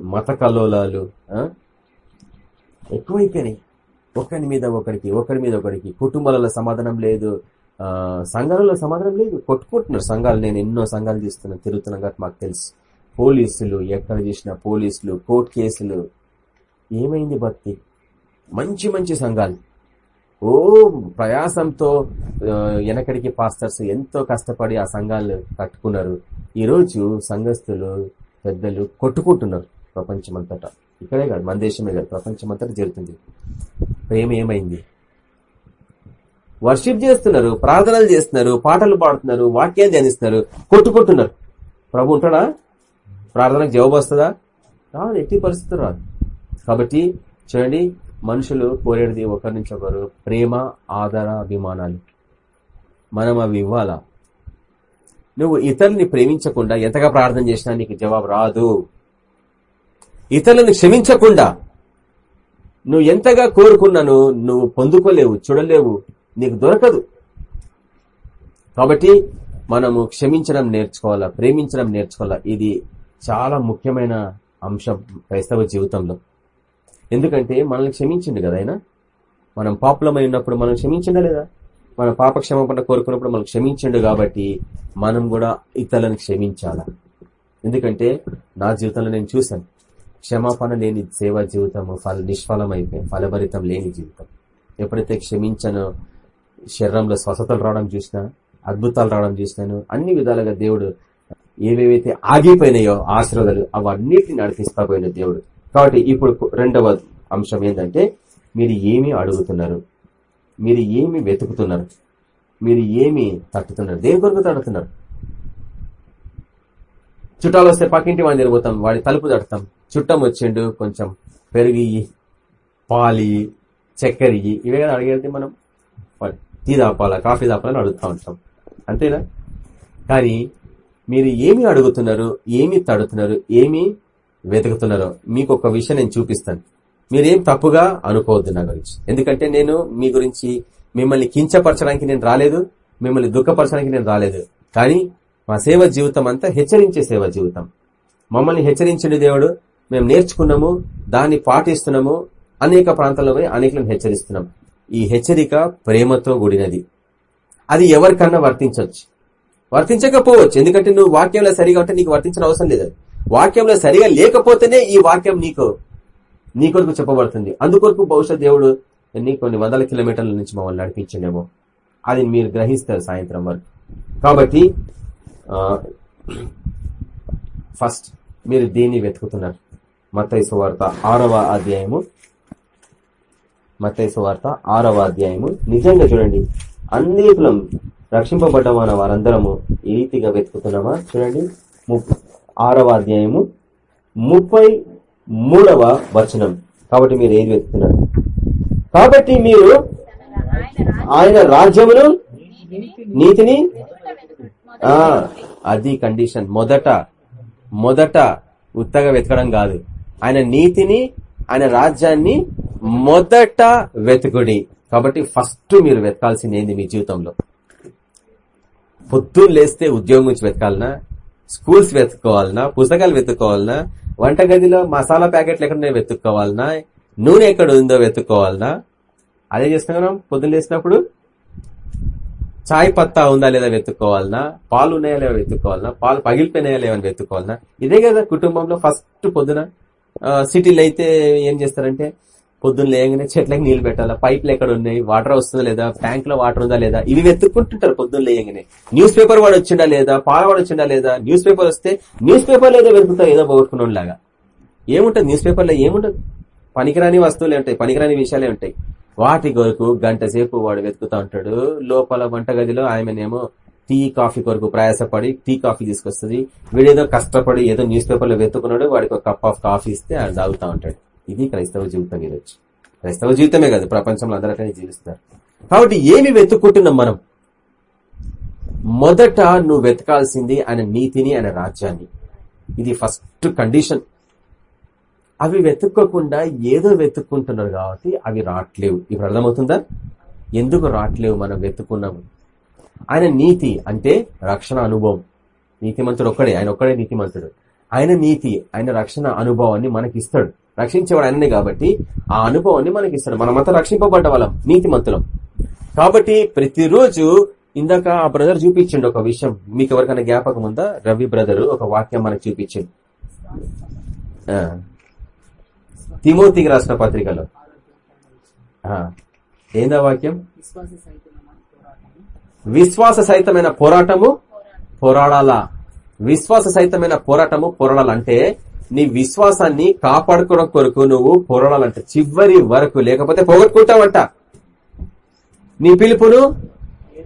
మత కలోలాలు ఎక్కువైపోయినాయి. ఒకరి మీద ఒకరికి ఒకరి మీద ఒకరికి కుటుంబాలలో సమాధానం లేదు. సంఘాలలో సమాధానం లేదు. కొట్టుకుంటున్నారు సంఘాలు. నేను ఎన్నో సంఘాలు తీస్తున్నాను తిరుగుతున్నా కాబట్టి మాకు తెలుసు. పోలీసులు ఎక్కడ చేసిన పోలీసులు కోర్టు కేసులు. ఏమైంది భక్తి మంచి మంచి సంఘాలు. ఓ ప్రయాసంతో వెనకడికి పాస్టర్స్ ఎంతో కష్టపడి ఆ సంఘాలు కట్టుకున్నారు. ఈరోజు సంఘస్థులు పెద్దలు కొట్టుకుంటున్నారు ప్రపంచమంతటా. ఇక్కడే కాదు మన దేశమే కాదు ప్రపంచమంతటా జరుగుతుంది. ప్రేమ ఏమైంది? వర్షిప్ చేస్తున్నారు ప్రార్థనలు చేస్తున్నారు పాటలు పాడుతున్నారు వాక్యాలు ధ్యానిస్తున్నారు కొట్టుకుంటున్నారు. ప్రభు ఉంటాడా? ప్రార్థనకు జవాబు వస్తుందా? రాదు ఎట్టి పరిస్థితి రాదు కాబట్టి చూడండి మనుషులు కోరేది ఒకరి నుంచి ఒకరు ప్రేమ ఆదర అభిమానాలు. మనం అవి ఇవ్వాలా? నువ్వు ఇతరుల్ని ప్రేమించకుండా ఎంతగా ప్రార్థన చేసినా నీకు జవాబు రాదు. ఇతరులను క్షమించకుండా నువ్వు ఎంతగా కోరుకున్నాను నువ్వు పొందుకోలేవు చూడలేవు నీకు దొరకదు. కాబట్టి మనము క్షమించడం నేర్చుకోవాలా ప్రేమించడం నేర్చుకోవాలా? ఇది చాలా ముఖ్యమైన అంశం క్రైస్తవ జీవితంలో. ఎందుకంటే మనల్ని క్షమించిండు కదా ఆయన? మనం పాపులమై ఉన్నప్పుడు మనం క్షమించిండా లేదా? మన పాప క్షమాపణ కోరుకున్నప్పుడు మనం క్షమించండు కాబట్టి మనం కూడా ఇతరులను క్షమించాలా? ఎందుకంటే నా జీవితంలో నేను చూశాను క్షమాపణ లేని సేవా జీవితము ఫల నిష్ఫలమైపోయి ఫలభరితం లేని జీవితం. ఎప్పుడైతే క్షమించను శరీరంలో స్వస్థతలు రావడం చూసినా అద్భుతాలు రావడం చూసినాను అన్ని విధాలుగా దేవుడు ఏవేవైతే ఆగిపోయినాయో ఆశ్రదాలు అవన్నిటిని నడిపిస్తా పోయిన దేవుడు. కాబట్టి ఇప్పుడు రెండవ అంశం ఏంటంటే మీరు ఏమి అడుగుతున్నారు? మీరు ఏమి వెతుకుతున్నారు? మీరు ఏమి తట్టుతున్నారు? దేని కొరకు తడుతున్నారు. చుట్టాలు వస్తే పక్కింటి వాడిని తిరుగుతాం వాడి తలుపు తడతాం. చుట్టం వచ్చిండు కొంచెం పెరిగి పాలి చక్కెర ఇవే కదా అడిగేది మనం. టీ దాపాలా కాఫీ దాపాలని అడుగుతూ ఉంటాం. అంతేనా? కానీ మీరు ఏమి అడుగుతున్నారు? ఏమి తడుతున్నారు? ఏమి వెతుకుతున్నారో. మీకు ఒక విషయం నేను చూపిస్తాను. మీరేం తప్పుగా అనుకోవద్దు నా గురించి. ఎందుకంటే నేను మీ గురించి మిమ్మల్ని కించపరచడానికి నేను రాలేదు మిమ్మల్ని దుఃఖపరచడానికి నేను రాలేదు. కానీ మా సేవ జీవితం అంతా హెచ్చరించే సేవ జీవితం. మమ్మల్ని హెచ్చరించిన దేవుడు. మేము నేర్చుకున్నాము దాన్ని పాటిస్తున్నాము. అనేక ప్రాంతాల్లో పోయి అనేకలను హెచ్చరిస్తున్నాం. ఈ హెచ్చరిక ప్రేమతో కూడినది. అది ఎవరికన్నా వర్తించవచ్చు. వర్తించకపోవచ్చు. ఎందుకంటే నువ్వు వాక్యంలో సరిగా ఉంటే నీకు వర్తించిన అవసరం లేదు. వాక్యంలో సరిగా లేకపోతేనే ఈ వాక్యం నీకు నీ కొరకు చెప్పబడుతుంది. అందుకొరకు బహుశా దేవుడు ఎన్ని కొన్ని వందల కిలోమీటర్ల నుంచి మమ్మల్ని నడిపించిండేమో. అది మీరు గ్రహిస్తారు సాయంత్రం వరకు. కాబట్టి ఫస్ట్ మీరు దీన్ని వెతుకుతున్నారు. మతైసు వార్త ఆరవ అధ్యాయము. మతైసు వార్త ఆరవ అధ్యాయము. నిజంగా చూడండి అన్నికులం రక్షింపబడ్డమైన వారందరము ఈ రీతిగా వెతుకుతున్నామా? చూడండి ఆరవ అధ్యాయము ముప్పై మూడవ వచనం. కాబట్టి మీరు ఏది వెతుకుతున్నారు? కాబట్టి మీరు ఆయన రాజ్యమును నీతిని అది కండిషన్. మొదట మొదట ఉత్తగా వెతకడం కాదు. ఆయన నీతిని ఆయన రాజ్యాన్ని మొదట వెతుకుడి. కాబట్టి ఫస్ట్ మీరు వెతకాల్సింది ఏంది మీ జీవితంలో? పొద్దున్న లేస్తే ఉద్యోగం గురించి వెతకాలనా? స్కూల్స్ వెతుక్కోవాలనా పుస్తకాలు వెతుక్కోవాలనా వంటగదిలో మసాలా ప్యాకెట్లు ఎక్కడ వెతుక్కోవాలనా నూనె ఎక్కడ ఉందో వెతుక్కోవాలనా? అదే చేస్తున్నాం. పొద్దున్న లేసినప్పుడు చాయ్ పత్తా ఉందా లేదా వెతుక్కోవాలనా పాలు ఉన్నాయా లేవా వెతుక్కోవాలనా పాలు పగిలిపోయినాయా లేవని వెతుక్కోవాలనా? ఇదే కదా కుటుంబంలో ఫస్ట్ పొద్దున సిటీలో అయితే ఏం చేస్తారంటే పొద్దున్న లేగానే చెట్లకి నీళ్ళు పెట్టాలా? పైప్లు ఎక్కడ ఉన్నాయి? వాటర్ వస్తుందా లేదా? ట్యాంక్లో వాటర్ ఉందా లేదా? ఇవి వెతుక్కుంటుంటారు పొద్దున్న లేగానే న్యూస్ పేపర్ వాడు వచ్చిండా లేదా? పాల వాడు వచ్చిండా లేదా? న్యూస్ పేపర్ వస్తే న్యూస్ పేపర్ ఏదో వెతుకుతా ఏదో పోగొట్టుకున్న లాగా ఏముంటుంది న్యూస్ పేపర్లో ఏముంటుంది? పనికిరాని వస్తువులే ఉంటాయి పనికిరాని విషయాలే ఉంటాయి. వాటి కొరకు గంట సేపు వాడు వెతుకుతా ఉంటాడు. లోపల వంటగదిలో ఆయననేమో టీ కాఫీ కొరకు ప్రయాసపడి టీ కాఫీ తీసుకొస్తుంది. వీడేదో కష్టపడి ఏదో న్యూస్ పేపర్లో వెతుకున్నాడు వాడికి ఒక కప్ ఆఫ్ కాఫీ ఇస్తే ఆయన తాగుతా ఉంటాడు. ఇది క్రైస్తవ జీవితం ఈరోజు క్రైస్తవ జీవితమే కాదు ప్రపంచంలో అందరికీ జీవిస్తారు. కాబట్టి ఏమి వెతుక్కుంటున్నాం మనం? మొదట నువ్వు వెతకాల్సింది ఆయన నీతిని ఆయన రాజ్యాన్ని. ఇది ఫస్ట్ కండిషన్. అవి వెతుక్కోకుండా ఏదో వెతుక్కుంటున్నారు కాబట్టి అవి రావట్లేవు ఇప్పుడు అర్థమవుతుందా? ఎందుకు రావట్లేవు మనం వెతుక్కున్నాము ఆయన నీతి అంటే రక్షణ అనుభవం. నీతిమంతుడు ఒక్కడే ఆయన ఒక్కడే నీతిమంతుడు. ఆయన నీతి ఆయన రక్షణ అనుభవాన్ని మనకి ఇస్తాడు రక్షించేవాడు ఆయననే కాబట్టి ఆ అనుభవాన్ని మనకి ఇస్తాడు మనమంతా రక్షింపబడ్డ వాళ్ళం నీతిమంతులం కాబట్టి ప్రతిరోజు ఇందాక ఆ బ్రదర్ చూపించండి ఒక విషయం. మీకు ఎవరికైనా జ్ఞాపకం ఉందా? రవి బ్రదర్ ఒక వాక్యం మనకు చూపించండి తిమోతికి రాసిన పత్రికలో. ఏందా వాక్యం? విశ్వాస పోరాటము విశ్వాస సహితమైన పోరాటము పోరాడాలా? విశ్వాస సహితమైన పోరాటము పోరాడాలంటే నీ విశ్వాసాన్ని కాపాడుకోవడం కొరకు నువ్వు పోరాడాలంట చివరి వరకు లేకపోతే పోగొట్టుకుంటావంట. నీ పిలుపును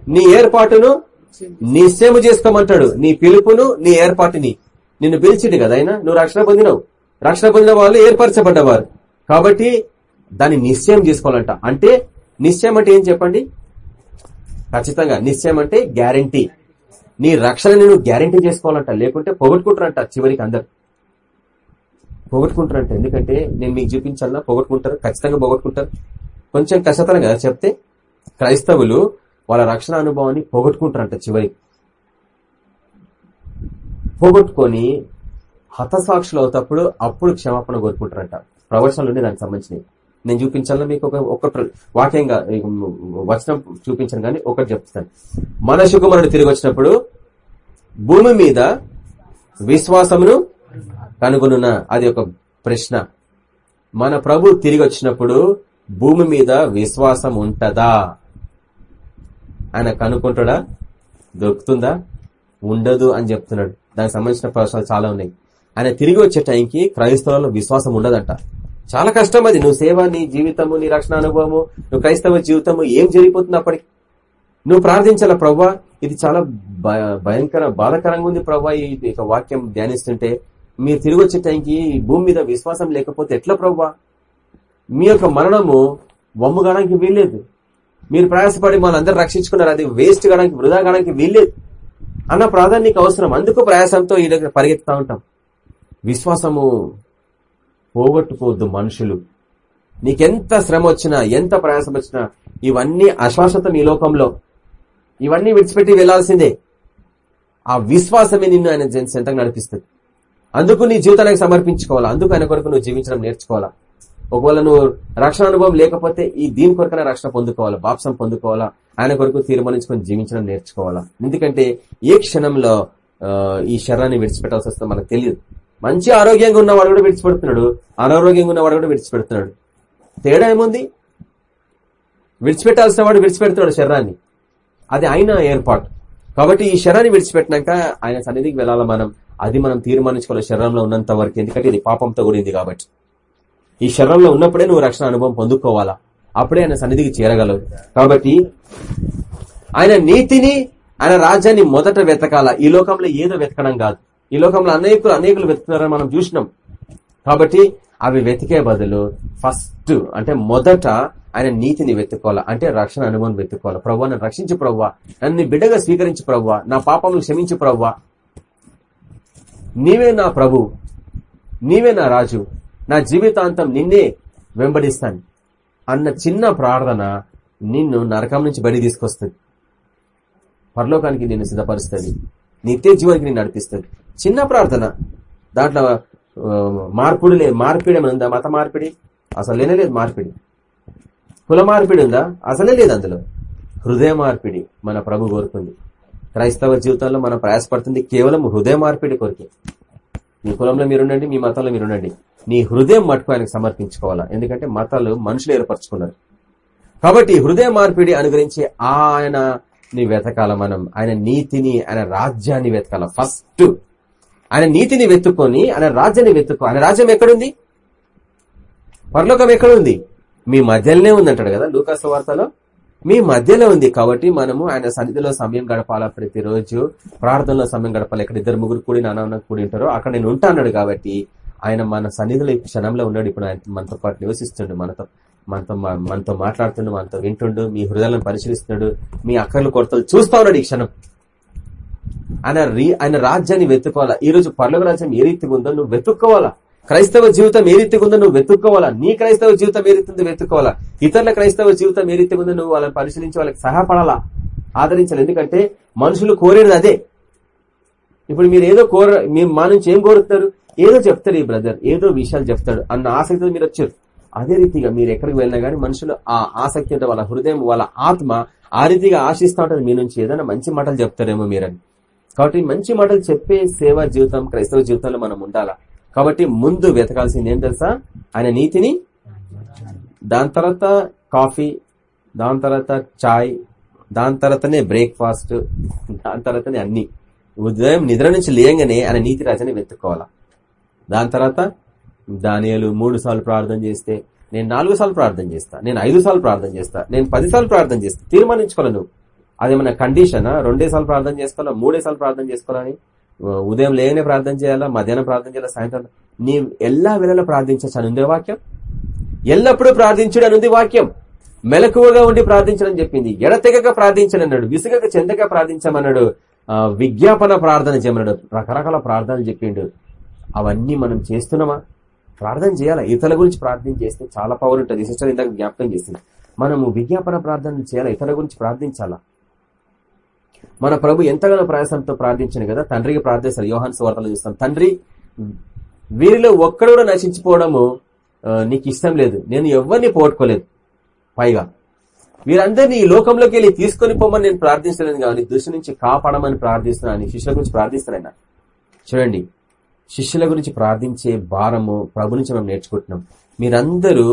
నీ ఏర్పాటును నిశ్చయము చేసుకోమంటాడు. నీ పిలుపును నీ ఏర్పాటుని. నిన్ను పిలిచిండు కదా ఆయన? నువ్వు రక్షణ పొందినవు. రక్షణ పొందిన వాళ్ళు ఏర్పరచబడ్డవారు. కాబట్టి దాన్ని నిశ్చయం చేసుకోవాలంట. అంటే నిశ్చయం అంటే ఏం చెప్పండి? ఖచ్చితంగా నిశ్చయం అంటే గ్యారంటీ. నీ రక్షణని నువ్వు గ్యారంటీ చేసుకోవాలంట. లేకుంటే పోగొట్టుకుంటారంట చివరికి అందరు. పోగొట్టుకుంటారంట. ఎందుకంటే నేను మీకు చూపించాలన్నా పోగొట్టుకుంటారు ఖచ్చితంగా పోగొట్టుకుంటారు. కొంచెం కష్టతరం కదా చెప్తే క్రైస్తవులు వాళ్ళ రక్షణ అనుభవాన్ని పోగొట్టుకుంటారంట చివరికి పోగొట్టుకొని హతసాక్షులు అవుతప్పుడు అప్పుడు క్షమాపణ కోరుకుంటారంట. ప్రవచనాలు ఉండే దానికి సంబంధించినవి. నేను చూపించాలని మీకు ఒక ఒక వాక్యంగా వచనం చూపించాను కానీ ఒకటి చెప్తాను. మన శుకుమారుడు తిరిగి వచ్చినప్పుడు భూమి మీద విశ్వాసమును కనుగొనున్న అది ఒక ప్రశ్న. మన ప్రభు తిరిగి వచ్చినప్పుడు భూమి మీద విశ్వాసం ఉంటదా? ఆయన కనుక్కుంటాడా? దొరుకుతుందా? ఉండదు అని చెప్తున్నాడు. దానికి సంబంధించిన ప్రశ్నలు చాలా ఉన్నాయి. ఆయన తిరిగి వచ్చే టైంకి క్రైస్తవులలో విశ్వాసం ఉండదంట. చాలా కష్టం అది. నువ్వు సేవ నీ జీవితము నీ రక్షణ అనుభవము నువ్వు క్రైస్తవ జీవితము ఏం జరిగిపోతుంది అప్పటికి? నువ్వు ప్రార్థించాల ప్రవ్వా? ఇది చాలా భయ- భయంకర బాధకరంగా ఉంది ప్రవ్వా ఈ యొక్క వాక్యం ధ్యానిస్తుంటే. మీరు తిరిగి వచ్చే టైంకి భూమి మీద విశ్వాసం లేకపోతే ఎట్లా ప్రవ్వా? మీ యొక్క మరణము వమ్ము కావడానికి వీల్లేదు. మీరు ప్రయాసపడి మనందరూ రక్షించుకున్నారు. అది వేస్ట్ కావడానికి వృధా కావడానికి వీల్లేదు. అన్న ప్రాధాన్యత అవసరం. అందుకు ప్రయాసంతో ఈ దగ్గర పరిగెత్తుతా ఉంటాం. విశ్వాసము పోగొట్టుకోవద్దు మనుషులు. నీకెంత శ్రమ వచ్చినా ఎంత ప్రయాసం వచ్చినా ఇవన్నీ అశ్వాసతం ఈ లోకంలో. ఇవన్నీ విడిచిపెట్టి వెళ్ళాల్సిందే ఆ విశ్వాసమే నిన్ను ఆయన జన్- నడిపిస్తుంది. అందుకు నీ జీవితానికి సమర్పించుకోవాలా? అందుకు ఆయన కొరకు నువ్వు జీవించడం నేర్చుకోవాలా? ఒకవేళ నువ్వు రక్షణ అనుభవం లేకపోతే ఈ దీని కొరకనే రక్షణ పొందుకోవాలా? బాప్సం పొందుకోవాలా? ఆయన కొరకు తీర్మానించుకొని జీవించడం నేర్చుకోవాలా? ఎందుకంటే ఏ క్షణంలో ఈ శరీరాన్ని విడిచిపెట్టాల్సి వస్తుందో మనకు తెలియదు. మంచి ఆరోగ్యంగా ఉన్నవాడు కూడా విడిచిపెడుతున్నాడు. అనారోగ్యంగా ఉన్నవాడు కూడా విడిచిపెడుతున్నాడు. తేడా ఏముంది? విడిచిపెట్టాల్సిన వాడు విడిచిపెడుతున్నాడు శరీరాన్ని. అది ఆయన ఏర్పాటు. కాబట్టి ఈ శరీరాన్ని విడిచిపెట్టినాక ఆయన సన్నిధికి వెళ్ళాలా మనం? అది మనం తీర్మానించుకోవాలి శరీరంలో ఉన్నంత వరకు ఎందుకంటే ఇది పాపంతో కూడింది కాబట్టి. ఈ శరీరంలో ఉన్నప్పుడే నువ్వు రక్షణ అనుభవం పొందుకోవాలా? అప్పుడే ఆయన సన్నిధికి చేరగలవు. కాబట్టి ఆయన నీతిని ఆయన రాజ్యాన్ని మొదట వెతకాల? ఈ లోకంలో ఏదో వెతకడం కాదు. ఈ లోకంలో అనేకులు అనేకులు వెతుకుతున్నారని మనం చూసినాం. కాబట్టి అవి వెతికే బదులు ఫస్ట్ అంటే మొదట ఆయన నీతిని వెతుక్కోవాలా? అంటే రక్షణ అనుభవం వెతుక్కోవాలి? ప్రవ్వా నన్ను రక్షించు ప్రవ్వా నన్ను బిడ్డగా స్వీకరించు ప్రవ్వా నా పాపములు క్షమించు ప్రవ్వా నీవే నా ప్రభు నీవే నా రాజు నా జీవితాంతం నిన్నే వెంబడిస్తాను. అన్న చిన్న ప్రార్థన నిన్ను నరకం నుంచి బయట తీసుకొస్తుంది. పరలోకానికి నిన్ను సిద్ధపరుస్తుంది. నిత్య జీవానికి నిన్ను నడిపిస్తుంది. చిన్న ప్రార్థన. దాంట్లో మార్పుడు లేదు మార్పిడి ఏమైనా ఉందా? మత మార్పిడి? అసలు లేనే లేదు మార్పిడి. కుల మార్పిడి ఉందా? అసలే లేదు అందులో. హృదయ మార్పిడి మన ప్రభు కోరుకుంది. క్రైస్తవ జీవితంలో మనం ప్రయాసపడుతుంది కేవలం హృదయ మార్పిడి కొరికే. మీ కులంలో మీరుండండి మీ మతంలో మీరుండండి. నీ హృదయం మటుకు ఆయనకు సమర్పించుకోవాలా? ఎందుకంటే మతాలు మనుషులు ఏర్పరచుకున్నారు. కాబట్టి హృదయ మార్పిడి అనుగ్రహించి ఆయన ని వెతకాల మనం. ఆయన నీతిని ఆయన రాజ్యాన్ని వెతకాల. ఫస్ట్ ఆయన నీతిని వెతుక్కొని ఆయన రాజ్యాన్ని వెతుక్కో ఆయన రాజ్యం ఎక్కడుంది? పరలోకం ఎక్కడుంది? మీ మధ్యలోనే ఉంది అంటాడు కదా లూకాసు వార్తలో? మీ మధ్యలో ఉంది కాబట్టి మనము ఆయన సన్నిధిలో సమయం గడపాలా ప్రతిరోజు? ప్రార్థనలో సమయం గడపాలి? ఎక్కడ ఇద్దరు ముగ్గురు కూడి నాన్న కూడి ఉంటారో. అక్కడ నేను ఉంటాన్నాడు కాబట్టి ఆయన మన సన్నిధిలో ఈ క్షణంలో ఉన్నాడు. ఇప్పుడు ఆయన మనతో పాటు నివసిస్తుండు. మనతో మనతో మనతో మాట్లాడుతుండు మనతో వింటుండు. మీ హృదయాలను పరిశీలిస్తున్నాడు. మీ అక్కర్లు కొరతలు చూస్తా ఉన్నాడు ఈ క్షణం. ఆయన రీ ఆయన రాజ్యాన్ని వెతుక్కోవాలా? ఈ రోజు పర్లోక రాజ్యం ఏ రీతిగా ఉందో నువ్వు వెతుక్కోవాలా? క్రైస్తవ జీవితం ఏ రీతిగా ఉందో నువ్వు వెతుక్కోవాలా? నీ క్రైస్తవ జీవితం ఏ రీతి ఉందో వెతుక్కోవాలా? ఇతరుల క్రైస్తవ జీవితం ఏ రీతిగా ఉందో నువ్వు వాళ్ళని పరిశీలించి వాళ్ళకి సహాయపడాలా? ఆదరించాలి. ఎందుకంటే మనుషులు కోరేది అదే. ఇప్పుడు మీరు ఏదో కోర మీరు మా నుంచి ఏం కోరుతారు? ఏదో చెప్తారు ఈ బ్రదర్ ఏదో విషయాలు చెప్తాడు. అన్న ఆసక్తితో మీరు వచ్చారు. అదే రీతిగా మీరు ఎక్కడికి వెళ్ళినా గానీ మనుషులు ఆ ఆసక్తి అంటే వాళ్ళ హృదయం వాళ్ళ ఆత్మ ఆ రీతిగా ఆశిస్తూ ఉంటుంది. మీ నుంచి ఏదైనా మంచి మాటలు చెప్తారేమో మీరని. కాబట్టి మంచి మాటలు చెప్పే సేవా జీవితం క్రైస్తవ జీవితంలో మనం ఉండాలా? కాబట్టి ముందు వెతకాల్సింది ఏం తెలుసా? ఆయన నీతిని దాని తర్వాత కాఫీ దాని తర్వాత చాయ్ దాని తర్వాతనే బ్రేక్ఫాస్ట్ దాని తర్వాతనే అన్ని. ఉదయం నిద్ర నుంచి లేయంగానే ఆయన నీతి రాజని వెతుక్కోవాలా? దాని తర్వాత దానియాలు మూడు సార్లు ప్రార్థన చేస్తే నేను నాలుగు సార్లు ప్రార్థన చేస్తా నేను ఐదు సార్లు ప్రార్థన చేస్తా నేను పది సార్లు ప్రార్థన చేస్తా. తీర్మానించుకోవాలి నువ్వు? అదేమన్నా కండిషనా రెండే సార్లు ప్రార్థన చేసుకోవాలా? మూడే సార్లు ప్రార్థన చేసుకోవాలని ఉదయం లేనే ప్రార్థన చేయాలా? మధ్యాహ్నం ప్రార్థన చేయాలా? సాయంత్రం? నీ ఎల్లా వేళలో ప్రార్థించచ్చు అని ఉందే వాక్యం? ఎల్లప్పుడూ ప్రార్థించుడు అని ఉంది వాక్యం. మెలకువగా ఉండి ప్రార్థించడం చెప్పింది. ఎడతెగక ప్రార్థించనన్నాడు. విసుగక చెందక ప్రార్థించమన్నాడు. విజ్ఞాపన ప్రార్థన చేయమన్నాడు. రకరకాల ప్రార్థనలు చెప్పిండు. అవన్నీ మనం చేస్తున్నామా? ప్రార్థన చేయాలా? ఇతరుల గురించి ప్రార్థన చేస్తే చాలా పవర్ ఉంటుంది. సిస్టర్ ఇందాక జ్ఞాపకం చేసింది. మనము విజ్ఞాపన ప్రార్థనలు చేయాలా? ఇతరుల గురించి ప్రార్థించాలా? మన ప్రభు ఎంతగానో ప్రయాసంతో ప్రార్థించాను కదా తండ్రికి ప్రార్థిస్తారు యోహాన్ సువార్తలు చూస్తాం. తండ్రి వీరిలో ఒక్కడు కూడా నశించిపోవడము నీకు ఇష్టం లేదు. నేను ఎవరిని పోగొట్టుకోలేదు. పైగా వీరందరినీ ఈ లోకంలోకి వెళ్ళి తీసుకొని పోమని నేను ప్రార్థించలేదు కానీ దృష్టి నుంచి కాపాడమని ప్రార్థిస్తున్నాను శిష్యుల గురించి ప్రార్థిస్తున్నాను చూడండి శిష్యుల గురించి ప్రార్థించే భారము ప్రభు నుంచి మనం నేర్చుకుంటున్నాం. మీరందరూ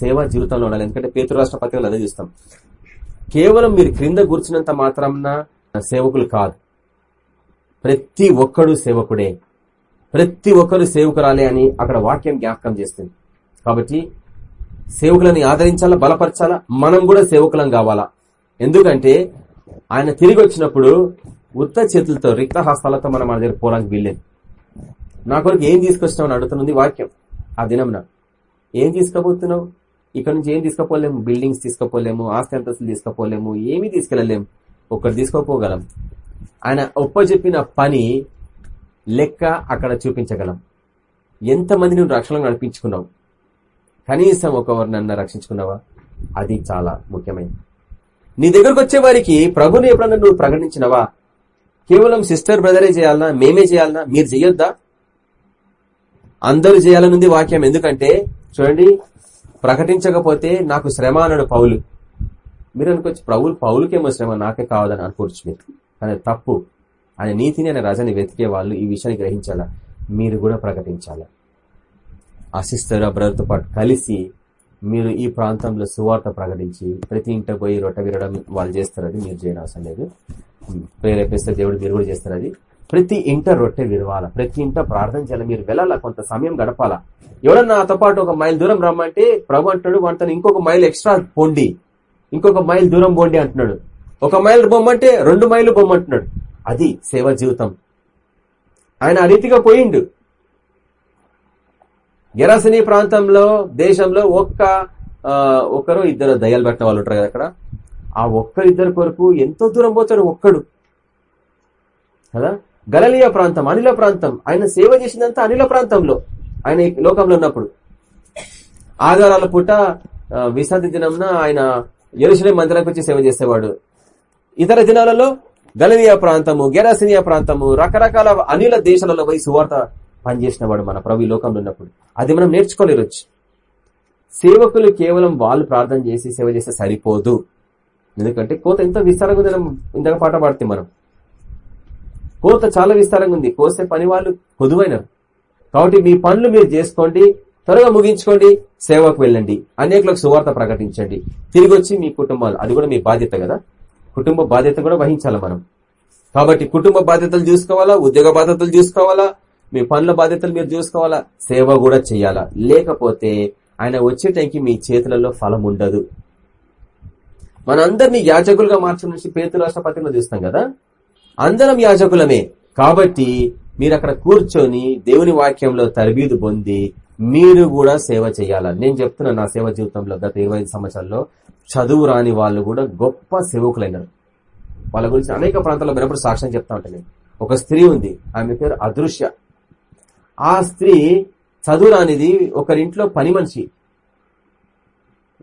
సేవా జీవితంలో ఉండాలి. ఎందుకంటే పేతృ రాష్ట్ర పత్రికలు అదే చూస్తాం. కేవలం మీరు క్రింద కూర్చున్నంత మాత్రం సేవకులు కాదు. ప్రతి ఒక్కడు సేవకుడే. ప్రతి ఒక్కరు సేవకురాలే అని అక్కడ వాక్యం జ్ఞాపకం చేస్తుంది. కాబట్టి సేవకులని ఆదరించాలా బలపరచాలా? మనం కూడా సేవకులం కావాలా? ఎందుకంటే ఆయన తిరిగి వచ్చినప్పుడు ఉత్త చేతులతో రిక్త హస్తాలతో మనం మన దగ్గర పోవడానికి వీల్లేదు. నా కొరకు ఏం తీసుకొచ్చినావు అని అడుగుతున్నది వాక్యం. ఆ దినంన ఏం తీసుకోబోతున్నావు ఇక్కడ నుంచి ఏం తీసుకుపోలేము? బిల్డింగ్స్ తీసుకుపోలేము ఆస్తి అంతస్తులు తీసుకుపోలేము ఏమీ తీసుకెళ్ళలేము ఒకటి తీసుకోపోగలం. ఆయన ఒప్పజెప్పిన పని లెక్క అక్కడ చూపించగలం. ఎంతమంది నువ్వు రక్షణ నడిపించుకున్నావు? కనీసం ఒకరినన్నా రక్షించుకున్నావా? అది చాలా ముఖ్యమైనది. నీ దగ్గరకు వచ్చే వారికి ప్రభుని ఎప్పుడన్నా నువ్వు ప్రకటించినవా? కేవలం సిస్టర్ బ్రదరే చేయాలనా? మేమే చేయాలనా? మీరు చెయ్యొద్దా అందరూ చేయాలనుంది వాక్యం. ఎందుకంటే చూడండి ప్రకటించకపోతే నాకు శ్రమ అన్నాడు పౌలు. మీరు అనుకోవచ్చు ప్రభులు పౌలుకేమో శ్రమ నాకే కావదని అనుకోవచ్చు మీరు. కానీ తప్పు. ఆయన నీతిని ఆయన రజని వెతికే వాళ్ళు ఈ విషయాన్ని గ్రహించాలా? మీరు కూడా ప్రకటించాలా? ఆ సిస్టర్ ఆ బ్రదర్తో పాటు కలిసి మీరు ఈ ప్రాంతంలో సువార్త ప్రకటించి ప్రతి ఇంట పోయి రొట్ట విరడం వాళ్ళు చేస్తారు అది మీరు చేయడం లేదు. ప్రేరేపిస్తే దేవుడు మీరు కూడా చేస్తారు అది. ప్రతి ఇంట రొట్టె విరవాల ప్రతి ఇంట ప్రార్థన చేయాలి? మీరు వెళ్ళాలా? కొంత సమయం గడపాలా? ఎవడన్నా నాతో పాటు ఒక మైల్ దూరం రమ్మంటే ప్రభు అంటాడు వాటితో ఇంకొక మైల్ ఎక్స్ట్రా పొండి. ఇంకొక మైల్ దూరం పోండి అంటున్నాడు. ఒక మైల్ బొమ్మంటే రెండు మైలు బొమ్మంటున్నాడు అది సేవ జీవితం. ఆయన ఆ రీతిగా పోయిండు. గెరాసని ప్రాంతంలో దేశంలో ఒక్క ఆ, ఒకరు ఇద్దరు దయ్యాలు పెట్టిన వాళ్ళు ఉంటారు కదా అక్కడ. ఆ ఒక్కరిద్దరు కొరకు ఎంతో దూరం పోతాడు ఒక్కడు. కదా? గలలియ ప్రాంతం అనిల ప్రాంతం. ఆయన సేవ చేసిందంతా అనిల ప్రాంతంలో. ఆయన లోకంలో ఉన్నప్పుడు. ఆధారాల పూట విశ్రాంతి దినంన ఆయన ఎరుసలే మందిరానికి వచ్చి సేవ చేసేవాడు. ఇతర దినాలలో గలనియా ప్రాంతము గెరాసినియా ప్రాంతము రకరకాల అనిల దేశాలలో పోయి సువార్త పనిచేసిన వాడు మన ప్రభు లోకంలో ఉన్నప్పుడు. అది మనం నేర్చుకోలేరొచ్చు సేవకులు కేవలం వాళ్ళు ప్రార్థన చేసి సేవ చేస్తే సరిపోదు. ఎందుకంటే కోత ఎంతో విస్తారంగా ఇంతగా ఇందాక పాట పాడుతుంది మనం. కోత చాలా విస్తారంగా ఉంది. కోసే పని వాళ్ళు పొదువైనారు కాబట్టి మీ పనులు మీరు చేసుకోండి త్వరగా ముగించుకోండి సేవకు వెళ్ళండి అనేకులకు సువార్త ప్రకటించండి. తిరిగి వచ్చి మీ కుటుంబాలు అది కూడా మీ బాధ్యత కదా? కుటుంబ బాధ్యత కూడా వహించాలి మనం. కాబట్టి కుటుంబ బాధ్యతలు చూసుకోవాలా? ఉద్యోగ బాధ్యతలు చూసుకోవాలా? మీ పనుల బాధ్యతలు మీరు చూసుకోవాలా? సేవ కూడా చేయాలా? లేకపోతే ఆయన వచ్చే టైంకి మీ చేతులలో ఫలం ఉండదు. మనందరినీ యాజకులుగా మార్చడం నుంచి పేతు రాష్ట్రపతిలో చూస్తాం కదా? అందరం యాజకులమే. కాబట్టి మీరు అక్కడ కూర్చొని దేవుని వాక్యంలో తరబీదు పొంది మీరు కూడా సేవ చేయాల నేను చెప్తున్నా నా సేవ జీవితంలో గత ఇరవై సంవత్సరాల్లో చదువు రాని వాళ్ళు కూడా గొప్ప సేవకులైనారు. వాళ్ళ గురించి అనేక ప్రాంతాల్లో మినప్పుడు సాక్ష్యం చెప్తా ఉంటాను ఒక స్త్రీ ఉంది ఆమె పేరు అదృశ్య. ఆ స్త్రీ చదువు రానిది ఒకరింట్లో పని మనిషి.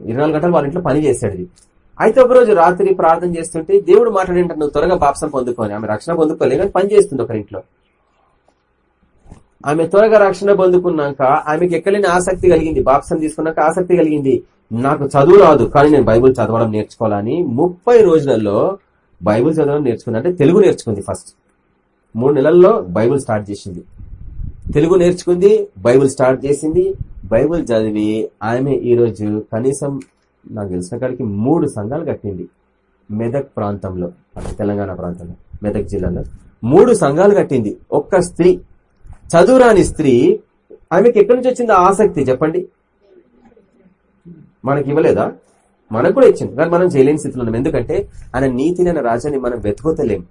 ఇరవై గంటలు వాళ్ళ ఇంట్లో పని చేశాడు అయితే ఒకరోజు రాత్రి ప్రార్థన చేస్తుంటే దేవుడు మాట్లాడింట నువ్వు త్వరగా బాప్సం పొందుకోని ఆమె రక్షణ పొందుకోలేదు కానీ పని చేస్తుంది ఒకరింట్లో ఆమె త్వరగా రక్షణ పొందుకున్నాక ఆమెకి ఎక్కడైనా ఆసక్తి కలిగింది బాప్సం తీసుకున్నాక ఆసక్తి కలిగింది. నాకు చదువు రాదు కానీ నేను బైబుల్ చదవడం నేర్చుకోవాలని ముప్పై రోజులలో బైబుల్ చదవడం నేర్చుకుంది అంటే తెలుగు నేర్చుకుంది ఫస్ట్. మూడు నెలల్లో బైబుల్ స్టార్ట్ చేసింది. తెలుగు నేర్చుకుంది బైబుల్ స్టార్ట్ చేసింది. బైబుల్ చదివి ఆమె ఈరోజు కనీసం నాకు తెలిసిన కాడికి మూడు సంఘాలు కట్టింది. మెదక్ ప్రాంతంలో తెలంగాణ ప్రాంతంలో మెదక్ జిల్లాలో మూడు సంఘాలు కట్టింది. ఒక్క స్త్రీ చదువురాని స్త్రీ ఆమెకి ఎక్కడి నుంచి వచ్చింది ఆసక్తి చెప్పండి? మనకి ఇవ్వలేదా? మనకు కూడా ఇచ్చింది. కానీ మనం చేయలేని స్థితిలో ఉన్నాం. ఎందుకంటే ఆయన నీతిని ఆయన రాజ్యాన్ని మనం వెతుకోతలేం.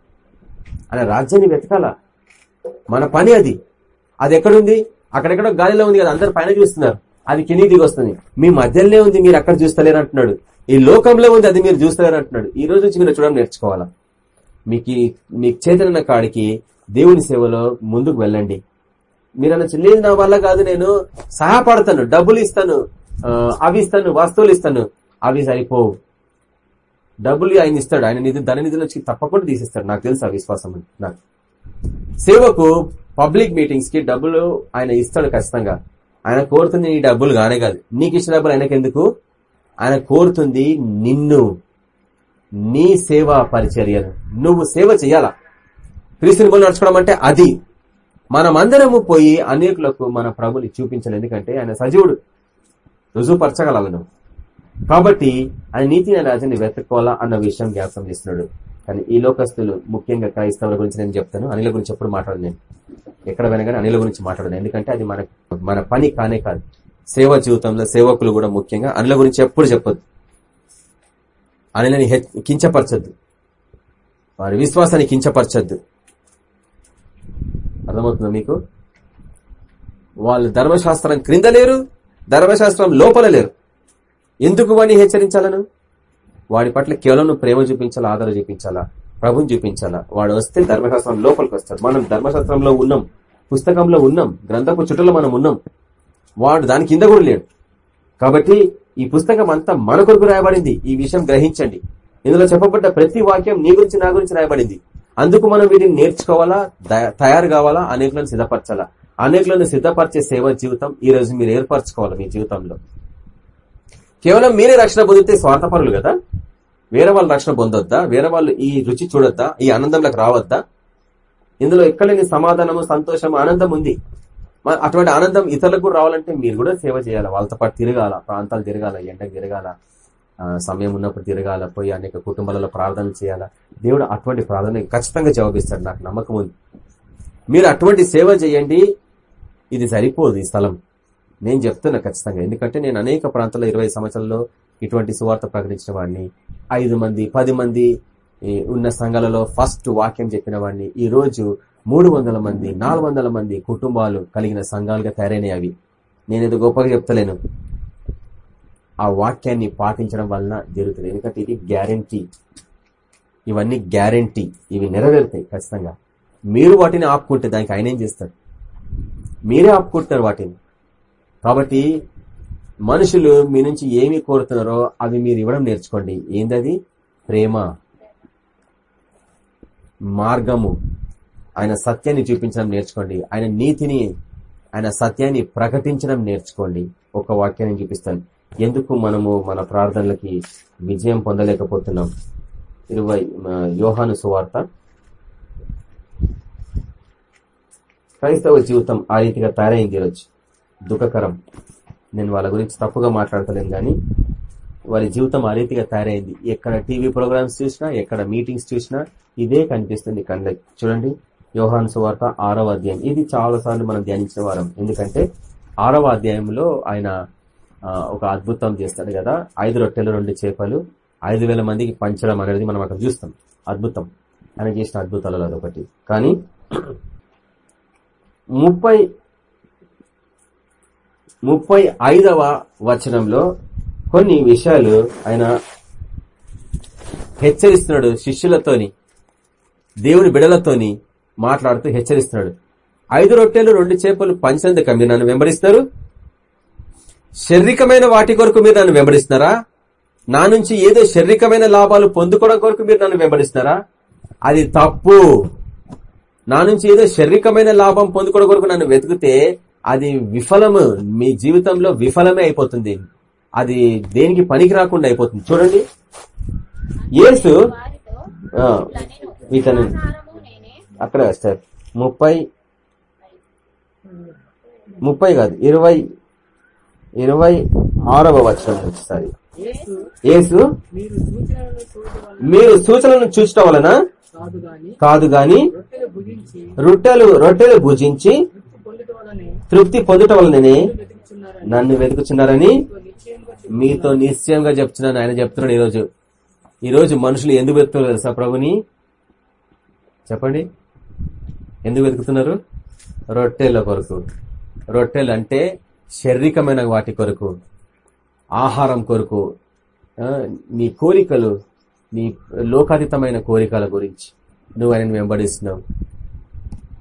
ఆయన రాజ్యాన్ని వెతకాల. మన పని అది. అది ఎక్కడుంది? అక్కడెక్కడో గాలిలో ఉంది కదా అందరు పైన చూస్తున్నారు. అది కిందికి దిగి వస్తుంది. మీ మధ్యలోనే ఉంది మీరు అక్కడ చూస్తలేరు అంటున్నాడు. ఈ లోకంలో ఉంది అది మీరు చూస్తలేరు అంటున్నాడు. ఈ రోజు నుంచి మీరు చూడడం నేర్చుకోవాలా? మీకు మీకు చేతనన్న కాడికి దేవుని సేవలో ముందుకు వెళ్ళండి. మీరు అన్న లేదు నా వల్ల కాదు నేను సహాయపడతాను డబ్బులు ఇస్తాను అవి ఇస్తాను వస్తువులు ఇస్తాను. అవి సరిపోవు. డబ్బులు ఆయన ఇస్తాడు. ఆయన నిధి ధన నిధులు వచ్చి తప్పకుండా తీసిస్తాడు. నాకు తెలుసు ఆ విశ్వాసం నాకు. సేవకు పబ్లిక్ మీటింగ్స్కి డబ్బులు ఆయన ఇస్తాడు ఖచ్చితంగా. ఆయన కోరుతుంది నీ డబ్బులు కానే కాదు. నీకు ఇచ్చిన డబ్బులు ఆయనకెందుకు? ఆయన కోరుతుంది నిన్ను నీ సేవా పరిచర్యను. నువ్వు సేవ చేయాలా? క్రీస్తుని పోలి నడుచుకోవడం అంటే అది. మనమందరము పోయి అనేకులకు మన ప్రభుని చూపించాలి. ఎందుకంటే ఆయన సజీవుడు. రుజువుపరచగలను కాబట్టి ఆయన నీతి రాజుని వెతుక్కోవాలా అన్న విషయం జ్ఞాపకం చేస్తున్నాడు. కానీ ఈ లోకస్తులు ముఖ్యంగా క్రైస్తవుల గురించి నేను చెప్తాను. అనిల గురించి ఎప్పుడు మాట్లాడను నేను. ఎక్కడ వినగానే అనిల గురించి మాట్లాడను. ఎందుకంటే అది మన మన పని కానే కాదు. సేవ జీవితంలో సేవకులు కూడా ముఖ్యంగా అనిల గురించి ఎప్పుడు చెప్పొద్దు. అనిలని హెచ్- కించపరచొద్దు. వారి విశ్వాసాన్ని కించపరచద్దు. అర్థమవుతుందా మీకు? వాళ్ళు ధర్మశాస్త్రం క్రింద లేరు ధర్మశాస్త్రం లోపల లేరు. ఎందుకు వాడిని హెచ్చరించాలను? వాడి పట్ల కేవలం నువ్వు ప్రేమ చూపించాలా ఆదరణ చూపించాలా ప్రభుని చూపించాలా? వాడు వస్తే ధర్మశాస్త్రం లోపలికి వస్తాడు. మనం ధర్మశాస్త్రంలో ఉన్నాం పుస్తకంలో ఉన్నాం గ్రంథపు చుట్టలో మనం ఉన్నాం. వాడు దాని కింద కూడా లేడు. కాబట్టి ఈ పుస్తకం అంతా మన కొరకు రాయబడింది. ఈ విషయం గ్రహించండి. ఇందులో చెప్పబడ్డ ప్రతి వాక్యం నీ గురించి నా గురించి రాయబడింది. అందుకు మనం వీటిని నేర్చుకోవాలా తయారు కావాలా అనేకులను సిద్ధపరచాలా? అనేకులను సిద్ధపరిచే సేవ జీవితం ఈ రోజు మీరు ఏర్పరచుకోవాలి మీ జీవితంలో. కేవలం మీరే రక్షణ పొందితే స్వార్థపరులు కదా? వేరే వాళ్ళు రక్షణ పొందొద్దా? వేరే వాళ్ళు ఈ రుచి చూడొద్దా? ఈ ఆనందంలోకి రావద్దా? ఇందులో ఎక్కడలేని సమాధానము సంతోషం ఆనందం ఉంది. అటువంటి ఆనందం ఇతరులకు రావాలంటే మీరు కూడా సేవ చేయాలి? వాళ్ళతో పాటు తిరగాల? ప్రాంతాలు తిరగాల? ఎండకు తిరగాల? సమయం ఉన్నప్పుడు తిరగాల? పోయి అనేక కుటుంబాలలో ప్రార్థనలు చేయాలా? దేవుడు అటువంటి ప్రార్థన ఖచ్చితంగా జవాబిస్తాడు. నాకు నమ్మకం ఉంది. మీరు అటువంటి సేవ చేయండి. ఇది సరిపోదు ఈ స్థలం. నేను చెప్తున్నా ఖచ్చితంగా. ఎందుకంటే నేను అనేక ప్రాంతాల్లో ఇరవై సంవత్సరాల్లో ఇటువంటి సువార్త ప్రకటించిన వాడిని ఐదు మంది పది మంది ఈ ఉన్న సంఘాలలో ఫస్ట్ వాక్యం చెప్పిన వాడిని ఈ రోజు మూడు వందల మంది నాలుగు వందల మంది కుటుంబాలు కలిగిన సంఘాలుగా తయారైనవి అవి. నేను ఏదో గొప్పగా చెప్తలేను. ఆ వాక్యాన్ని పాటించడం వలన జరుగుతుంది. ఎందుకంటే ఇది గ్యారంటీ. ఇవన్నీ గ్యారంటీ. ఇవి నెరవేరుతాయి ఖచ్చితంగా. మీరు వాటిని ఆపుకుంటే దానికి ఆయన ఏం చేస్తారు? మీరే ఆపుకుంటున్నారు వాటిని. కాబట్టి మనుషులు మీ నుంచి ఏమి కోరుతున్నారో అవి మీరు ఇవ్వడం నేర్చుకోండి. ఏందది? ప్రేమ. మార్గము. ఆయన సత్యాన్ని చూపించడం నేర్చుకోండి. ఆయన నీతిని ఆయన సత్యాన్ని ప్రకటించడం నేర్చుకోండి. ఒక వాక్యాన్ని చూపిస్తాను. ఎందుకు మనము మన ప్రార్థనలకి విజయం పొందలేకపోతున్నాం? ఇరవై యోహాను సువార్త. క్రైస్తవ జీవితం ఆ రీతిగా తయారైంది ఈరోజు. దుఃఖకరం. నేను వాళ్ళ గురించి తప్పుగా మాట్లాడతలేను కానీ వారి జీవితం ఆ రీతిగా తయారైంది. ఎక్కడ టీవీ ప్రోగ్రామ్స్ చూసినా ఎక్కడ మీటింగ్స్ చూసినా ఇదే కనిపిస్తుంది కండ. చూడండి యోహాన్ సువార్త ఆరవ అధ్యాయం. ఇది చాలాసార్లు మనం ధ్యానించిన వారం. ఎందుకంటే ఆరవ అధ్యాయంలో ఆయన ఒక అద్భుతం చేస్తాడు కదా. ఐదు రొట్టెలు రెండు చేపలు ఐదు వేల మందికి పంచడం అనేది మనం అక్కడ చూస్తాం. అద్భుతం. ఆయన చేసిన అద్భుతాలలో అదొకటి. కానీ ముప్పై ముప్పై ఐదవ వచనంలో కొన్ని విషయాలు ఆయన హెచ్చరిస్తున్నాడు శిష్యులతోని దేవుని బిడలతోని మాట్లాడుతూ హెచ్చరిస్తున్నాడు. ఐదు రొట్టెలు రెండు చేపలు పంచినందుక మీరు నన్ను వెంబడిస్తారు? శారీరకమైన వాటి కొరకు మీరు నన్ను వెంబడిస్తున్నారా? నా నుంచి ఏదో శారీరకమైన లాభాలు పొందుకోవడం కొరకు మీరు నన్ను వెంబడిస్తున్నారా? అది తప్పు. నా నుంచి ఏదో శారీరకమైన లాభం పొందుకోవడం కొరకు నన్ను వెతికితే అది విఫలము మీ జీవితంలో విఫలమే అయిపోతుంది. అది దేనికి పనికి రాకుండా అయిపోతుంది. చూడండి. నేను ఇతను. అక్కడ సార్ ముప్పై ముప్పై కాదు ఇరవై ఇరవై ఆరవ వచనం ఒకసారి యేసు యేసు మీరు సూచనలను చూచడం వలన కాదు గాని రొట్టెలు రొట్టెలు భుజించి తృప్తి పొందుట వలననే వెతుకుతున్నారని నన్ను వెతుకుచున్నారని మీతో నిశ్చయంగా చెప్తున్నాను ఆయన చెప్తున్నాడు ఈరోజు. ఈరోజు మనుషులు ఎందుకు వెతుకుతున్నారు తెలుసా ప్రభుని? చెప్పండి. ఎందుకు వెతుకుతున్నారు? రొట్టెల కొరకు. రొట్టెలు అంటే శారీరకమైన వాటి కొరకు. ఆహారం కొరకు. నీ కోరికలు నీ లోకాతీతమైన కోరికల గురించి నువ్వు ఆయనను వెంబడిస్తున్నావు.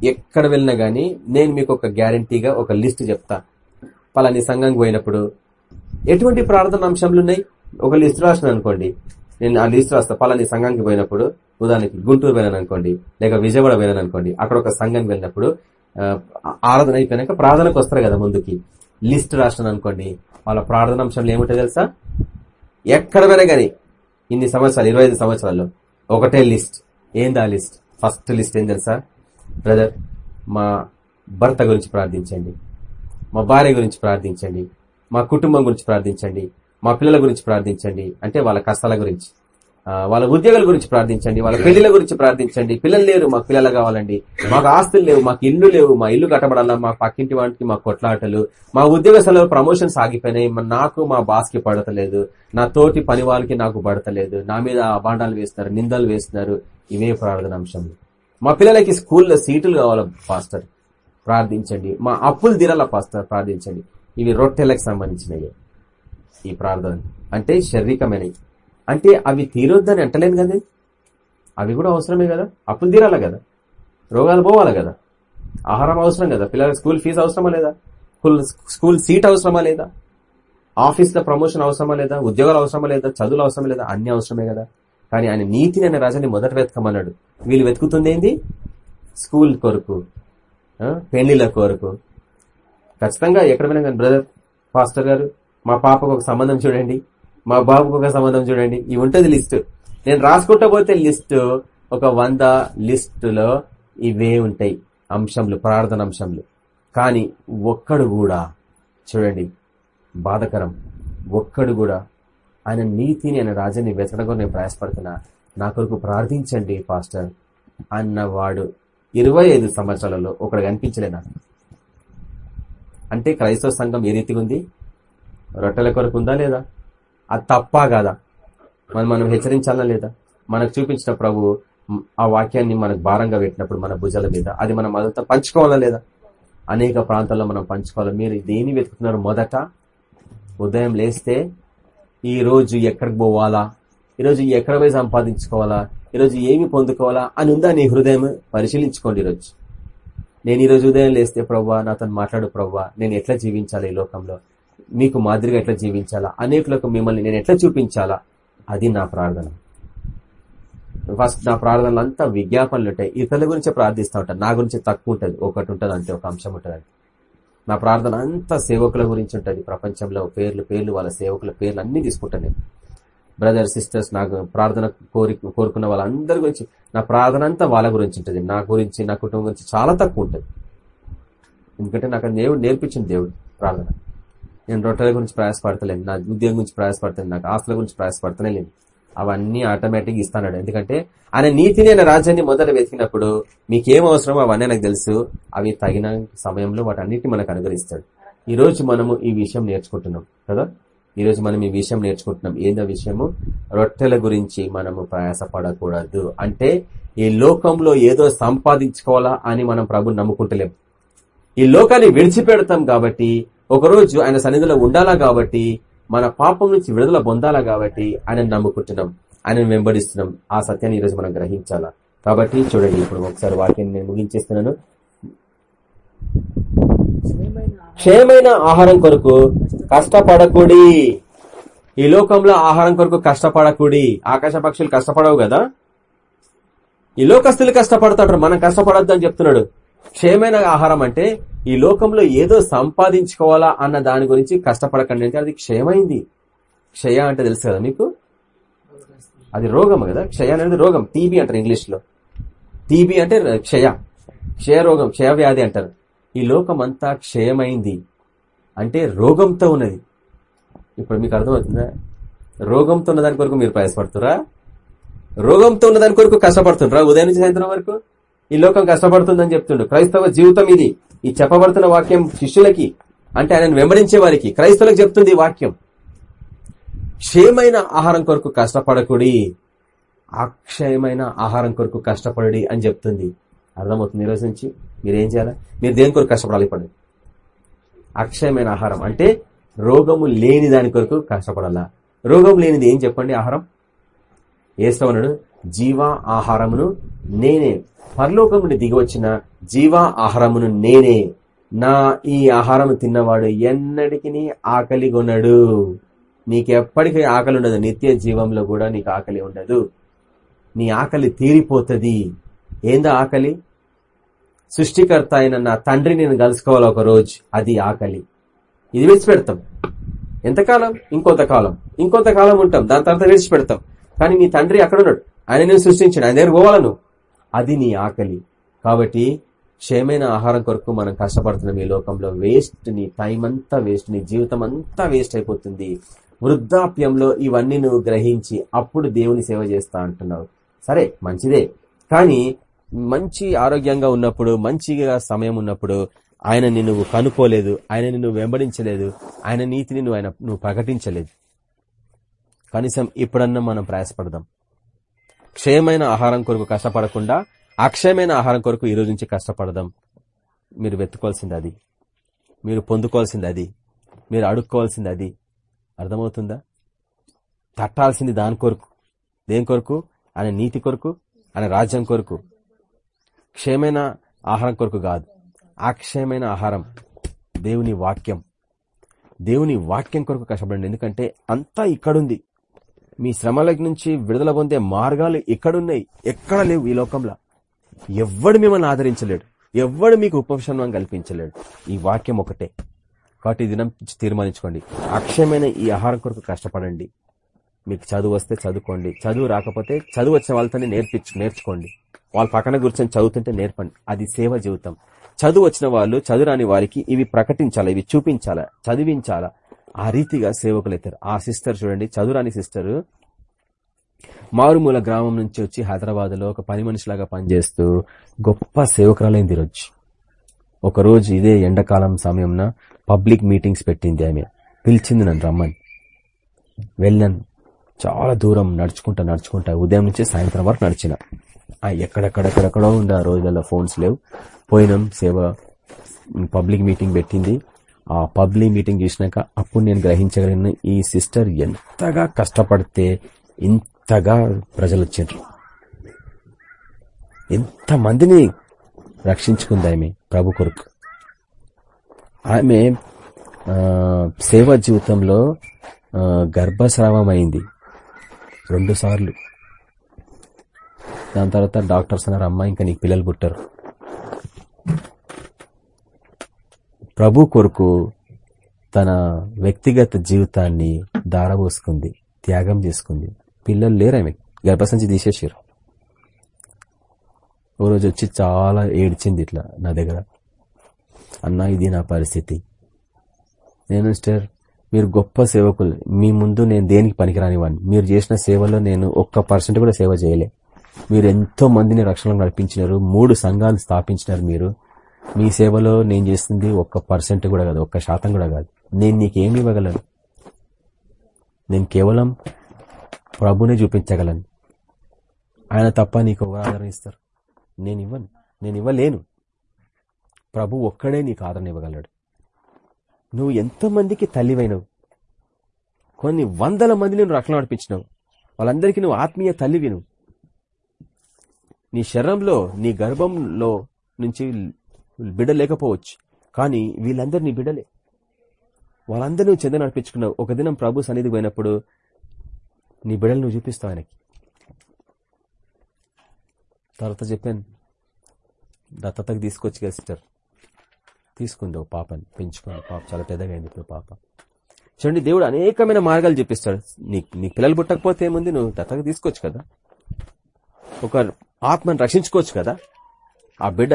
ఎక్కడ వెళ్ళినా గానీ నేను మీకు ఒక గ్యారంటీగా ఒక లిస్ట్ చెప్తా. పలాని సంఘంకి పోయినప్పుడు ఎటువంటి ప్రార్థన అంశాలు ఉన్నాయి? ఒక లిస్ట్ రాసిన అనుకోండి. నేను ఆ లిస్ట్ రాస్తా. పలాని సంఘానికి పోయినప్పుడు ఉదాహరణకి గుంటూరు వెళ్ళాను అనుకోండి లేక విజయవాడ వెళ్ళాను అనుకోండి అక్కడ ఒక సంఘానికి వెళ్ళినప్పుడు ఆరాధన అయిపోయినాక ప్రార్థనకు వస్తారు కదా ముందుకి. లిస్ట్ రాసిన అనుకోండి వాళ్ళ ప్రార్థన అంశంలో ఏముంటాయి తెలుసా? ఎక్కడ వెళ్ళగాని ఇన్ని సంవత్సరాలు ఇరవై ఐదు సంవత్సరాల్లో ఒకటే లిస్ట్. ఏందా లిస్ట్? ఫస్ట్ లిస్ట్ ఏం తెలుసా? బ్రదర్ మా భర్త గురించి ప్రార్థించండి. మా భార్య గురించి ప్రార్థించండి. మా కుటుంబం గురించి ప్రార్థించండి. మా పిల్లల గురించి ప్రార్థించండి. అంటే వాళ్ళ కష్టాల గురించి. వాళ్ళ ఉద్యోగాల గురించి ప్రార్థించండి. వాళ్ళ పెళ్ళిల గురించి ప్రార్థించండి. పిల్లలు లేరు మాకు పిల్లలు కావాలండి. మాకు ఆస్తులు లేవు మాకు ఇల్లు లేవు మా ఇల్లు కట్టబడాలా మా పక్కింటి వాటికి మా కొట్లాటలు మా ఉద్యోగ స్థలంలో ప్రమోషన్స్ ఆగిపోయినాయి. నాకు మా బాస్కి పడతలేదు. నా తోటి పని వాళ్ళకి నాకు పడతలేదు. నా మీద అబాండాలు వేస్తున్నారు నిందలు వేస్తున్నారు. ఇవే ప్రార్థన అంశంలు మా పిల్లలకి స్కూల్లో సీట్లు కావాలి పాస్టర్? ప్రార్థించండి. మా అప్పులు తీరాల పాస్టర్? ప్రార్థించండి. ఇవి రొట్టెలకు సంబంధించినవి ఈ ప్రార్థన అంటే శారీరకమైనవి. అంటే అవి తీరొద్దని అంటలేను కదా? అవి కూడా అవసరమే కదా? అప్పులు తీరాలి కదా? రోగాలు పోవాలి కదా? ఆహారం అవసరం కదా? పిల్లల స్కూల్ ఫీజు అవసరమా లేదా? స్కూల్ స్కూల్ సీట్ అవసరమా లేదా? ఆఫీస్లో ప్రమోషన్ అవసరమా లేదా? ఉద్యోగాలు అవసరమా లేదా? చదువులు అవసరమా లేదా? అన్ని అవసరమే కదా? కానీ ఆయన నీతిని అనే రాజాన్ని మొదట వెతకమన్నాడు. వీళ్ళు వెతుకుతుంది ఏంది? స్కూల్ కొరకు పెళ్ళిల కొరకు. ఖచ్చితంగా ఎక్కడ పోయినా కానీ బ్రదర్ పాస్టర్ గారు మా పాపకు ఒక సంబంధం చూడండి మా బాబుకు ఒక సంబంధం చూడండి. ఇవి ఉంటుంది లిస్ట్. నేను రాసుకుంటా పోతే లిస్ట్ ఒక వంద లిస్టులో ఇవే ఉంటాయి అంశంలు ప్రార్థన అంశంలు. కానీ ఒక్కడు కూడా చూడండి బాధకరం. ఒక్కడు కూడా ఆయన నీతిని ఆయన రాజాన్ని వెతకడం నేను ప్రయాసపడుతున్నా. నా కొరకు ప్రార్థించండి పాస్టర్. అన్నవాడు ఇరవై ఐదు సంవత్సరాలలో ఒకడు కనిపించలే నాకు అంటే క్రైస్తవ సంఘం ఏ రీతిగా ఉంది? రొట్టెల కొరకు ఉందా లేదా? అది తప్పా కాదా? మనం మనం హెచ్చరించాలా లేదా? మనకు చూపించిన ప్రభు ఆ వాక్యాన్ని మనకు భారంగా పెట్టినప్పుడు మన భుజాల మీద అది మనం మొదట పంచుకోవాలా లేదా? అనేక ప్రాంతాల్లో మనం పంచుకోవాలి. మీరు దేని వెతుకుతున్నారు మొదట ఉదయం లేస్తే ఈ రోజు ఎక్కడికి పోవాలా? ఈరోజు ఎక్కడ పోయి సంపాదించుకోవాలా? ఈరోజు ఏమి పొందుకోవాలా? అని ఉందా నీ హృదయం? పరిశీలించుకోండి ఈరోజు. నేను ఈరోజు ఉదయం లేస్తే ప్రవ్వా నాతో మాట్లాడు ప్రవ్వా నేను ఎట్లా జీవించాలి ఈ లోకంలో? మీకు మాదిరిగా ఎట్లా జీవించాలా? అనేకులకు మిమ్మల్ని నేను ఎట్లా చూపించాలా? అది నా ప్రార్థన. ఫస్ట్ నా ప్రార్థనలు అంతా విజ్ఞాపనలు ఉంటాయి. ఇతరుల గురించి ప్రార్థిస్తూ ఉంటాను. నా గురించి తక్కువ ఉంటుంది. ఒకటి ఉంటుంది అంతే ఒక అంశం ఉంటుంది. నా ప్రార్థన అంతా సేవకుల గురించి ఉంటుంది. ప్రపంచంలో పేర్లు పేర్లు వాళ్ళ సేవకుల పేర్లు అన్ని తీసుకుంటాను నేను. బ్రదర్ సిస్టర్స్ నాకు ప్రార్థన కోరి కోరుకున్న వాళ్ళందరి గురించి నా ప్రార్థన అంతా వాళ్ళ గురించి ఉంటుంది. నా గురించి నా కుటుంబం గురించి చాలా తక్కువ ఉంటుంది. ఎందుకంటే నాకు అది దేవుడు నేర్పించింది దేవుడు ప్రార్థన. నేను రొట్టెల గురించి ప్రయాసపడతలేను. నా ఉద్యోగం గురించి ప్రయాసపడతాను నాకు ఆస్తుల గురించి ప్రయాసపడతనే లేదు. అవన్నీ ఆటోమేటిక్ ఇస్తాడు ఎందుకంటే ఆయన నీతిని ఆయన రాజ్యాన్ని మొదట వెతికినప్పుడు మీకేం అవసరమో అవన్నీ నాకు తెలుసు. అవి తగిన సమయంలో వాటన్నిటిని మనకు అనుగ్రహిస్తాడు. ఈ రోజు మనము ఈ విషయం నేర్చుకుంటున్నాం కదా? ఈ రోజు మనం ఈ విషయం నేర్చుకుంటున్నాం. ఏందో విషయము? రొట్టెల గురించి మనము ప్రయాసపడకూడదు. అంటే ఈ లోకంలో ఏదో సంపాదించుకోవాలా అని మనం ప్రభు నమ్ముకుంటలేం. ఈ లోకాన్ని విడిచిపెడతాం కాబట్టి ఒకరోజు ఆయన సన్నిధిలో ఉండాలా కాబట్టి మన పాపం నుంచి విడుదల పొందాలా కాబట్టి ఆయన నమ్ముకుంటున్నాం. ఆయన వెంబడిస్తున్నాం. ఆ సత్యాన్ని ఈరోజు మనం గ్రహించాలా? కాబట్టి చూడండి ఇప్పుడు ఒకసారి వాక్యాన్ని నేను ముగించేస్తున్నాను. క్షేమైన ఆహారం కొరకు కష్టపడకూడి. ఈ లోకంలో ఆహారం కొరకు కష్టపడకూడి. ఆకాశ పక్షులు కష్టపడవు కదా? ఈ లోకస్తులు కష్టపడతాడు మనం కష్టపడద్దు అని చెప్తున్నాడు. క్షేమైన ఆహారం అంటే ఈ లోకంలో ఏదో సంపాదించుకోవాలా అన్న దాని గురించి కష్టపడకండి అంటే అది క్షయమైంది. క్షయ అంటే తెలుసు కదా మీకు? అది రోగం కదా? క్షయ అనేది రోగం. టీబీ అంటారు ఇంగ్లీష్లో. టీబీ అంటే క్షయ. క్షయ రోగం క్షయ వ్యాధి అంటారు. ఈ లోకం అంతా క్షయమైంది అంటే రోగంతో ఉన్నది. ఇప్పుడు మీకు అర్థమవుతుందా? రోగంతో ఉన్న దాని కొరకు మీరు ప్రయాసపడుతురా రోగంతో ఉన్న దాని కొరకు కష్టపడుతుండ్రా ఉదయం నుంచి సాయంత్రం వరకు? ఈ లోకం కష్టపడుతుందని చెప్తుండు. క్రైస్తవ జీవితం ఇది. ఈ చెప్పబడుతున్న వాక్యం శిష్యులకి అంటే ఆయన వెంబడించే వారికి క్రైస్తవులకు చెప్తుంది వాక్యం. క్షయమైన ఆహారం కొరకు కష్టపడకుడి. అక్షయమైన ఆహారం కొరకు కష్టపడి అని చెప్తుంది. అర్థమవుతుంది ఈరోజు నుంచి? మీరు చేయాలి? మీరు దేని కొరకు కష్టపడాలి ఇప్పుడు? అక్షయమైన ఆహారం. అంటే రోగము లేని దాని కొరకు కష్టపడాలా? రోగం లేనిది ఏం చెప్పండి ఆహారం? ఏస్తవనుడు జీవా ఆహారమును నేనే పరలోకం నుండి దిగి వచ్చిన జీవా ఆహారమును నేనే. నా ఈ ఆహారం తిన్నవాడు ఎన్నటికి ఆకలి కొనడు. నీకెప్పటికీ ఆకలి ఉండదు. నిత్య జీవంలో కూడా నీకు ఆకలి ఉండదు. నీ ఆకలి తీరిపోతుంది. ఏందా ఆకలి? సృష్టికర్త అయిన నా తండ్రి నేను కలుసుకోవాలి ఒక రోజు. అది ఆకలి. ఇది విడిచిపెడతాం. ఎంతకాలం? ఇంకొంతకాలం. ఇంకొంతకాలం ఉంటాం. దాని తర్వాత విడిచిపెడతాం. కానీ మీ తండ్రి అక్కడ ఉన్నాడు. ఆయన నేను సృష్టించాడు. ఆయన దగ్గర పోవాలను అది నీ ఆకలి. కాబట్టి క్షేమైన ఆహారం కొరకు మనం కష్టపడుతున్నాం ఈ లోకంలో. వేస్ట్ నీ టైం అంతా వేస్ట్ నీ జీవితం అంతా వేస్ట్ అయిపోతుంది. వృద్ధాప్యంలో ఇవన్నీ నువ్వు గ్రహించి అప్పుడు దేవుని సేవ చేస్తా అంటున్నావు. సరే మంచిదే. కానీ మంచి ఆరోగ్యంగా ఉన్నప్పుడు మంచిగా సమయం ఉన్నప్పుడు ఆయనని నువ్వు కనుక్కోలేదు ఆయనని నువ్వు వెంబడించలేదు ఆయన నీతిని నువ్వు ఆయన నువ్వు ప్రకటించలేదు. కనీసం ఇప్పుడన్నా మనం ప్రయాసపడదాం. క్షయమైన ఆహారం కొరకు కష్టపడకుండా అక్షయమైన ఆహారం కొరకు ఈ రోజు నుంచి కష్టపడదాం. మీరు వెతుకోవాల్సింది అది మీరు పొందుకోవాల్సింది అది మీరు అడుక్కోవాల్సింది అది అర్థమవుతుందా? తట్టాల్సింది దాని కొరకు దేని కొరకు? ఆయన నీతి కొరకు ఆయన రాజ్యం కొరకు. క్షయమైన ఆహారం కొరకు కాదు. అక్షయమైన ఆహారం. దేవుని వాక్యం. దేవుని వాక్యం కొరకు కష్టపడండి. ఎందుకంటే అంతా ఇక్కడుంది. మీ శ్రమల నుంచి విడుదల పొందే మార్గాలు ఎక్కడున్నాయి? ఎక్కడ లేవు ఈ లోకంలో. ఎవ్వడు మిమ్మల్ని ఆదరించలేడు. ఎవ్వడు మీకు ఉపశమనం కల్పించలేడు. ఈ వాక్యం ఒకటే. కాబట్టి దినం తీర్మానించుకోండి. అక్షయమైన ఈ ఆహారం కొరకు కష్టపడండి. మీకు చదువు వస్తే చదువుకోండి. చదువు రాకపోతే చదువు వచ్చిన వాళ్ళతోనే నేర్పించు నేర్చుకోండి. వాళ్ళ పక్కన కూర్చొని చదువుతుంటే నేర్పండి. అది సేవ జీవితం. చదువు వచ్చిన వాళ్ళు చదువురాని వారికి ఇవి ప్రకటించాలా? ఇవి చూపించాలా? చదివించాలా? ఆ రీతిగా సేవకులు అవుతారు ఆ సిస్టర్ చూడండి చదువురాని సిస్టర్ మారుమూల గ్రామం నుంచి వచ్చి హైదరాబాద్లో ఒక పని మనిషిలాగా పనిచేస్తూ గొప్ప సేవకురాలైంది రోజు ఒకరోజు ఇదే ఎండాకాలం సమయంన పబ్లిక్ మీటింగ్స్ పెట్టింది ఆమె. పిలిచింది నన్ను రమ్మని. వెళ్ళాను. చాలా దూరం నడుచుకుంటా నడుచుకుంటా ఉదయం నుంచి సాయంత్రం వరకు నడిచిన. ఆ ఎక్కడెక్కడెక్కడెక్కడో ఉండే ఆ రోజులలో ఫోన్స్ లేవు. పోయినాం సేవ పబ్లిక్ మీటింగ్ పెట్టింది. ఆ పబ్లిక్ మీటింగ్ చూసినాక అప్పుడు నేను గ్రహించగలిగిన ఈ సిస్టర్ ఎంతగా కష్టపడితే ఇంతగా ప్రజలు వచ్చిండ్రు. ఎంత మందిని రక్షించుకుంది ఆమె ప్రభు కొరకు. ఆమె సేవ జీవితంలో గర్భస్రావం అయింది రెండు సార్లు. దాని తర్వాత డాక్టర్స్ అన్నారు అమ్మా ఇంకా నీకు పిల్లలు పుట్టారు. ప్రభు కొరకు తన వ్యక్తిగత జీవితాన్ని దారబోసుకుంది త్యాగం చేసుకుంది. పిల్లలు లేరు ఆమె గర్భసంచి తీసేసారు ఓ రోజు వచ్చి చాలా ఏడ్చింది ఇట్లా నా దగ్గర. అన్నా ఇది నా పరిస్థితి. నేను సిస్టర్ మీరు గొప్ప సేవకులు. మీ ముందు నేను దేనికి పనికిరానివ్వండి మీరు చేసిన సేవలో నేను ఒక్క పర్సెంట్ కూడా సేవ చేయలే. మీరు ఎంతో మందిని రక్షణలో నడిపించినారు మూడు సంఘాలు స్థాపించినారు మీరు. మీ సేవలో నేను చేస్తుంది ఒక్క పర్సెంట్ కూడా కాదు ఒక్క శాతం కూడా కాదు. నేను నీకేమి ఇవ్వగలను? నేను కేవలం ప్రభునే చూపించగలను. ఆయన తప్ప నీకు ఎవరు ఆదరణ ఇస్తారు? నేను ఇవ్వను. నేను ఇవ్వలేను. ప్రభు ఒక్కడే నీకు ఆదరణ ఇవ్వగలడు. నువ్వు ఎంతోమందికి తల్లివైనవు. కొన్ని వందల మందిని నువ్వు రక్షణ నడిపించినావు. వాళ్ళందరికీ నువ్వు ఆత్మీయ తల్లివి నువ్వు. నీ శరీరంలో నీ గర్భంలో నుంచి బిడ్డ లేకపోవచ్చు కానీ వీళ్ళందరూ నీ బిడ్డలే వాళ్ళందరూ చెంద నడిపించుకున్నావు ఒక దినం ప్రభు సన్నిధి పోయినప్పుడు నీ బిడ్డలు నువ్వు చూపిస్తావు ఆయనకి. తర్వాత చెప్పాను దత్తతకు తీసుకొచ్చి కదా సిస్టర్. తీసుకుంది ఒక పాపని పెంచుకుంది. పాప చాలా పెద్దగా అయింది ఇప్పుడు పాప. చూడండి దేవుడు అనేకమైన మార్గాలు చూపిస్తాడు. నీ నీ పిల్లలు పుట్టకపోతే ఏముంది? నువ్వు దత్తకు తీసుకోవచ్చు కదా. ఒక ఆత్మను రక్షించుకోవచ్చు కదా. ఆ బిడ్డ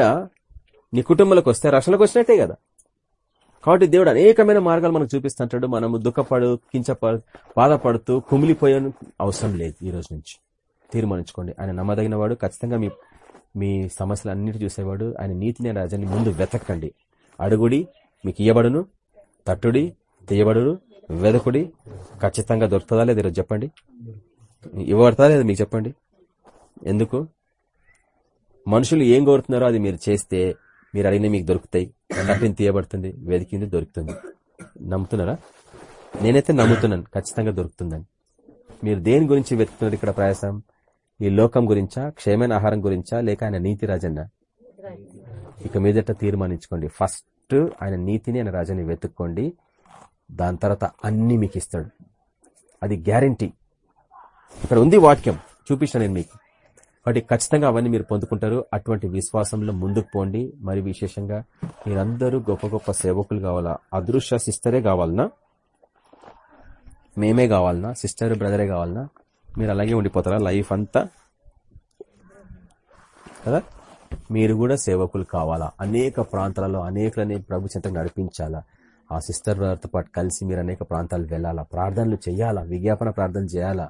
నీ కుటుంబంలోకి వస్తే రక్షణకు వచ్చినట్టే కదా. కాబట్టి దేవుడు అనేకమైన మార్గాలు మనకు చూపిస్తుంటాడు. మనము దుఃఖపడు కించపడు బాధపడుతూ కుమిలిపోయే అవసరం లేదు ఈ రోజు నుంచి. తీర్మానించుకోండి. ఆయన నమ్మదగిన వాడు ఖచ్చితంగా మీ మీ సమస్యలు అన్నిటి చూసేవాడు. ఆయన నీతిని రాజాన్ని ముందు వెతకండి. అడుగుడి మీకు ఇయ్యబడును. తట్టుడి తీయబడును. వెదకుడి ఖచ్చితంగా దొరుకుతుందా లేదా ఈరోజు చెప్పండి. ఇవ్వబడతా లేదా మీకు చెప్పండి. ఎందుకు? మనుషులు ఏం కోరుతున్నారో అది మీరు చేస్తే మీరు అడిగిన మీకు దొరుకుతాయి. తప్పింది తీయబడుతుంది. వెతికింది దొరుకుతుంది. నమ్ముతున్నారా? నేనైతే నమ్ముతున్నాను. ఖచ్చితంగా దొరుకుతుందని. మీరు దేని గురించి వెతుకుతున్నారు ఇక్కడ ప్రయాసం? ఈ లోకం గురించా? క్షేమైన ఆహారం గురించా? లేక ఆయన నీతి రాజన్న? ఇక మీదట తీర్మానించుకోండి. ఫస్ట్ ఆయన నీతిని ఆయన రాజాని వెతుక్కోండి. దాని తర్వాత అన్ని మీకు ఇస్తాడు. అది గ్యారంటీ. ఇక్కడ ఉంది వాక్యం. చూపించాను నేను మీకు. కాబట్టి ఖచ్చితంగా అవన్నీ మీరు పొందుకుంటారు. అటువంటి విశ్వాసంలో ముందుకు పోండి. మరి విశేషంగా మీరందరూ గొప్ప గొప్ప సేవకులు కావాలా? అదృశ్య సిస్టరే కావాలనా? మేమే కావాలనా? సిస్టర్ బ్రదరే కావాలనా? మీరు అలాగే ఉండిపోతారా? లైఫ్ అంతా? కదా? మీరు కూడా సేవకులు కావాలా? అనేక ప్రాంతాలలో అనేకలని ప్రభు చెంత నడిపించాలా? ఆ సిస్టర్ బ్రదర్తో పాటు కలిసి మీరు అనేక ప్రాంతాలు వెళ్ళాలా? ప్రార్థనలు చేయాలా? విజ్ఞాపన ప్రార్థన చేయాలా?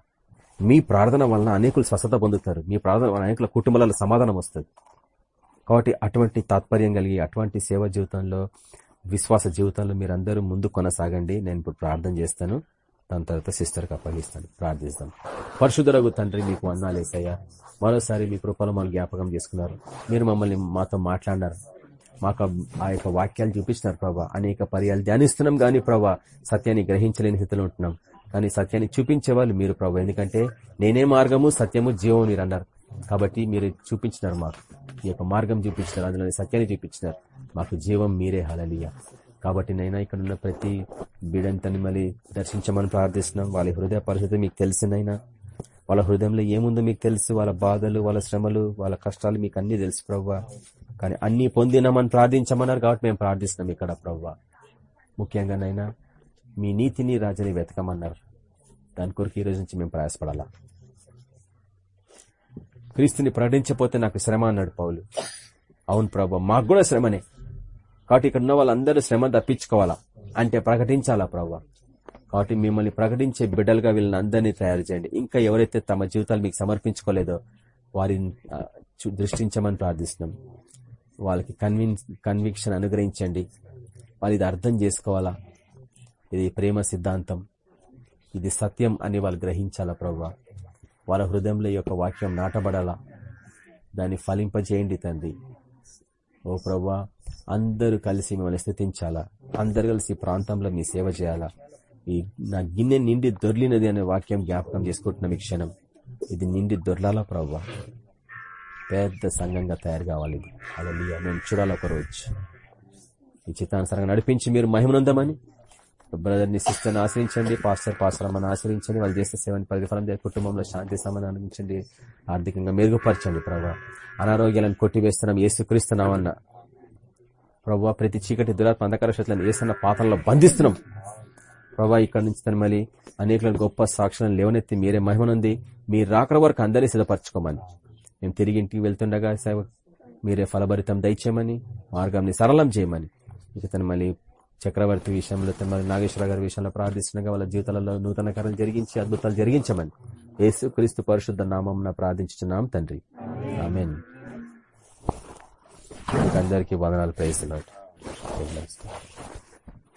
మీ ప్రార్థన వలన అనేకులు స్వస్థత పొందుతారు. మీ ప్రార్థన వలన అనేకుల కుటుంబాలలో సమాధానం వస్తుంది. కాబట్టి అటువంటి తాత్పర్యం కలిగి అటువంటి సేవ జీవితంలో విశ్వాస జీవితంలో మీరందరూ ముందు కొనసాగండి. నేను ఇప్పుడు ప్రార్థన చేస్తాను. దాని తర్వాత సిస్టర్కి అప్పగిస్తాను. ప్రార్థిస్తాం. పరశుధరగు తండ్రి మీకు వందాలేసయ్యా మరోసారి మీ కృపలు మనం జ్ఞాపకం చేసుకున్నారు. మీరు మమ్మల్ని మాతో మాట్లాడినారు. మాకు ఆ యొక్క వాక్యాలు చూపించినారు ప్రభా. అనేక పర్యాలు ధ్యానిస్తున్నాం గానీ ప్రభా సత్యాన్ని గ్రహించలేని స్థితిలో ఉంటున్నాం. కానీ సత్యాన్ని చూపించే వాళ్ళు మీరు ప్రభు. ఎందుకంటే నేనే మార్గము సత్యము జీవం మీరు అన్నారు కాబట్టి మీరు చూపించినారు మాకు. ఈ యొక్క మార్గం చూపించినారు అందులో సత్యాన్ని చూపించినారు. మాకు జీవం మీరే హలలియ కాబట్టి నైనా ఇక్కడ ఉన్న ప్రతి బిడంతని మళ్ళీ దర్శించమని ప్రార్థిస్తున్నాం. వాళ్ళ హృదయ పరిస్థితి మీకు తెలిసిందైనా వాళ్ళ హృదయంలో ఏముందో మీకు తెలుసు. వాళ్ళ బాధలు వాళ్ళ శ్రమలు వాళ్ళ కష్టాలు మీకు అన్ని తెలుసు ప్రవ్వా కానీ అన్ని పొందినామని ప్రార్థించమన్నారు కాబట్టి మేము ప్రార్థిస్తున్నాం ఇక్కడ ప్రవ్వా ముఖ్యంగా నైనా మీ నీతిని రాజని వెతకమన్నారు. దాని కొరకు ఈ రోజు నుంచి మేము ప్రయాసపడాలా? క్రీస్తుని ప్రకటించపోతే నాకు శ్రమ అన్నాడు పౌలు. అవును ప్రభా మాకు కూడా శ్రమనే. కాబట్టి ఇక్కడ ఉన్న వాళ్ళందరూ శ్రమ తప్పించుకోవాలా? అంటే ప్రకటించాలా ప్రభా? కాబట్టి మిమ్మల్ని ప్రకటించే బిడ్డలుగా వీళ్ళని అందరినీ తయారు చేయండి. ఇంకా ఎవరైతే తమ జీవితాలు మీకు సమర్పించుకోలేదో వారిని దృష్టించమని ప్రార్థిస్తున్నాం. వాళ్ళకి కన్విన్ కన్విక్షన్ అనుగ్రహించండి. వాళ్ళు ఇది అర్థం చేసుకోవాలా? ఇది ప్రేమ సిద్ధాంతం. ఇది సత్యం అని వాళ్ళు గ్రహించాలా ప్రవ్వా? వాళ్ళ హృదయంలో ఈ యొక్క వాక్యం నాటబడాలా? దాన్ని ఫలింపజేయండి తండ్రి. ఓ ప్రవ్వా అందరూ కలిసి మిమ్మల్ని స్థుతించాలా? అందరు కలిసి ప్రాంతంలో మీ సేవ చేయాలా? ఈ నా గిన్నె నిండి దొర్లినది అనే వాక్యం జ్ఞాపకం చేసుకుంటున్నాం ఈ క్షణం. ఇది నిండి దొర్లాలా ప్రవ్వా? పెద్ద సంఘంగా తయారు కావాలి ఇది. అలా మేము చూడాలి ఒక రోజు. ఈ చిత్తానుసారంగా నడిపించి మీరు మహిమనుందమని బ్రదర్ని సిస్టర్ని ఆశ్రయించండి పాస్టర్ పాస్టర్ అమ్మని ఆశ్రయించండి వాళ్ళు చేసే సేవని ప్రతిఫలం కుటుంబంలో శాంతి సమాధానం అందించండి ఆర్థికంగా మెరుగుపరచండి ప్రభా. అనారోగ్యాలను కొట్టివేస్తున్నాం ఏసుక్రీస్తున్నామన్న ప్రభా ప్రతి చీకటి దురాత్మ అంధకార శక్తులను ఏసన్న పాత్రలో బంధిస్తున్నాం. ప్రభా ఇక్కడ నుంచి తను మళ్ళీ అనేకలను గొప్ప సాక్షులను లేవనెత్తి మీరే మహిమనుంది. మీరు రాకడ వరకు అందరినీ సిద్ధపరచుకోమని. మేము తిరిగి ఇంటికి వెళ్తుండగా సేవ మీరే ఫలభరితం దయచేయమని మార్గాన్ని సరళం చేయమని. ఇక తను మళ్ళీ చక్రవర్తి విషయంలో మరి నాగేశ్వర గారి విషయంలో ప్రార్థిస్తుండగా వాళ్ళ జీవితాలలో నూతన కార్యాలు జరిగించి అద్భుతాలు జరిగించమని యేసు క్రీస్తు పరిశుద్ధ నామం ప్రార్థించుతున్నాం తండ్రి. ఆమెన్. అందరికీ వందనాలు. ప్రయత్నం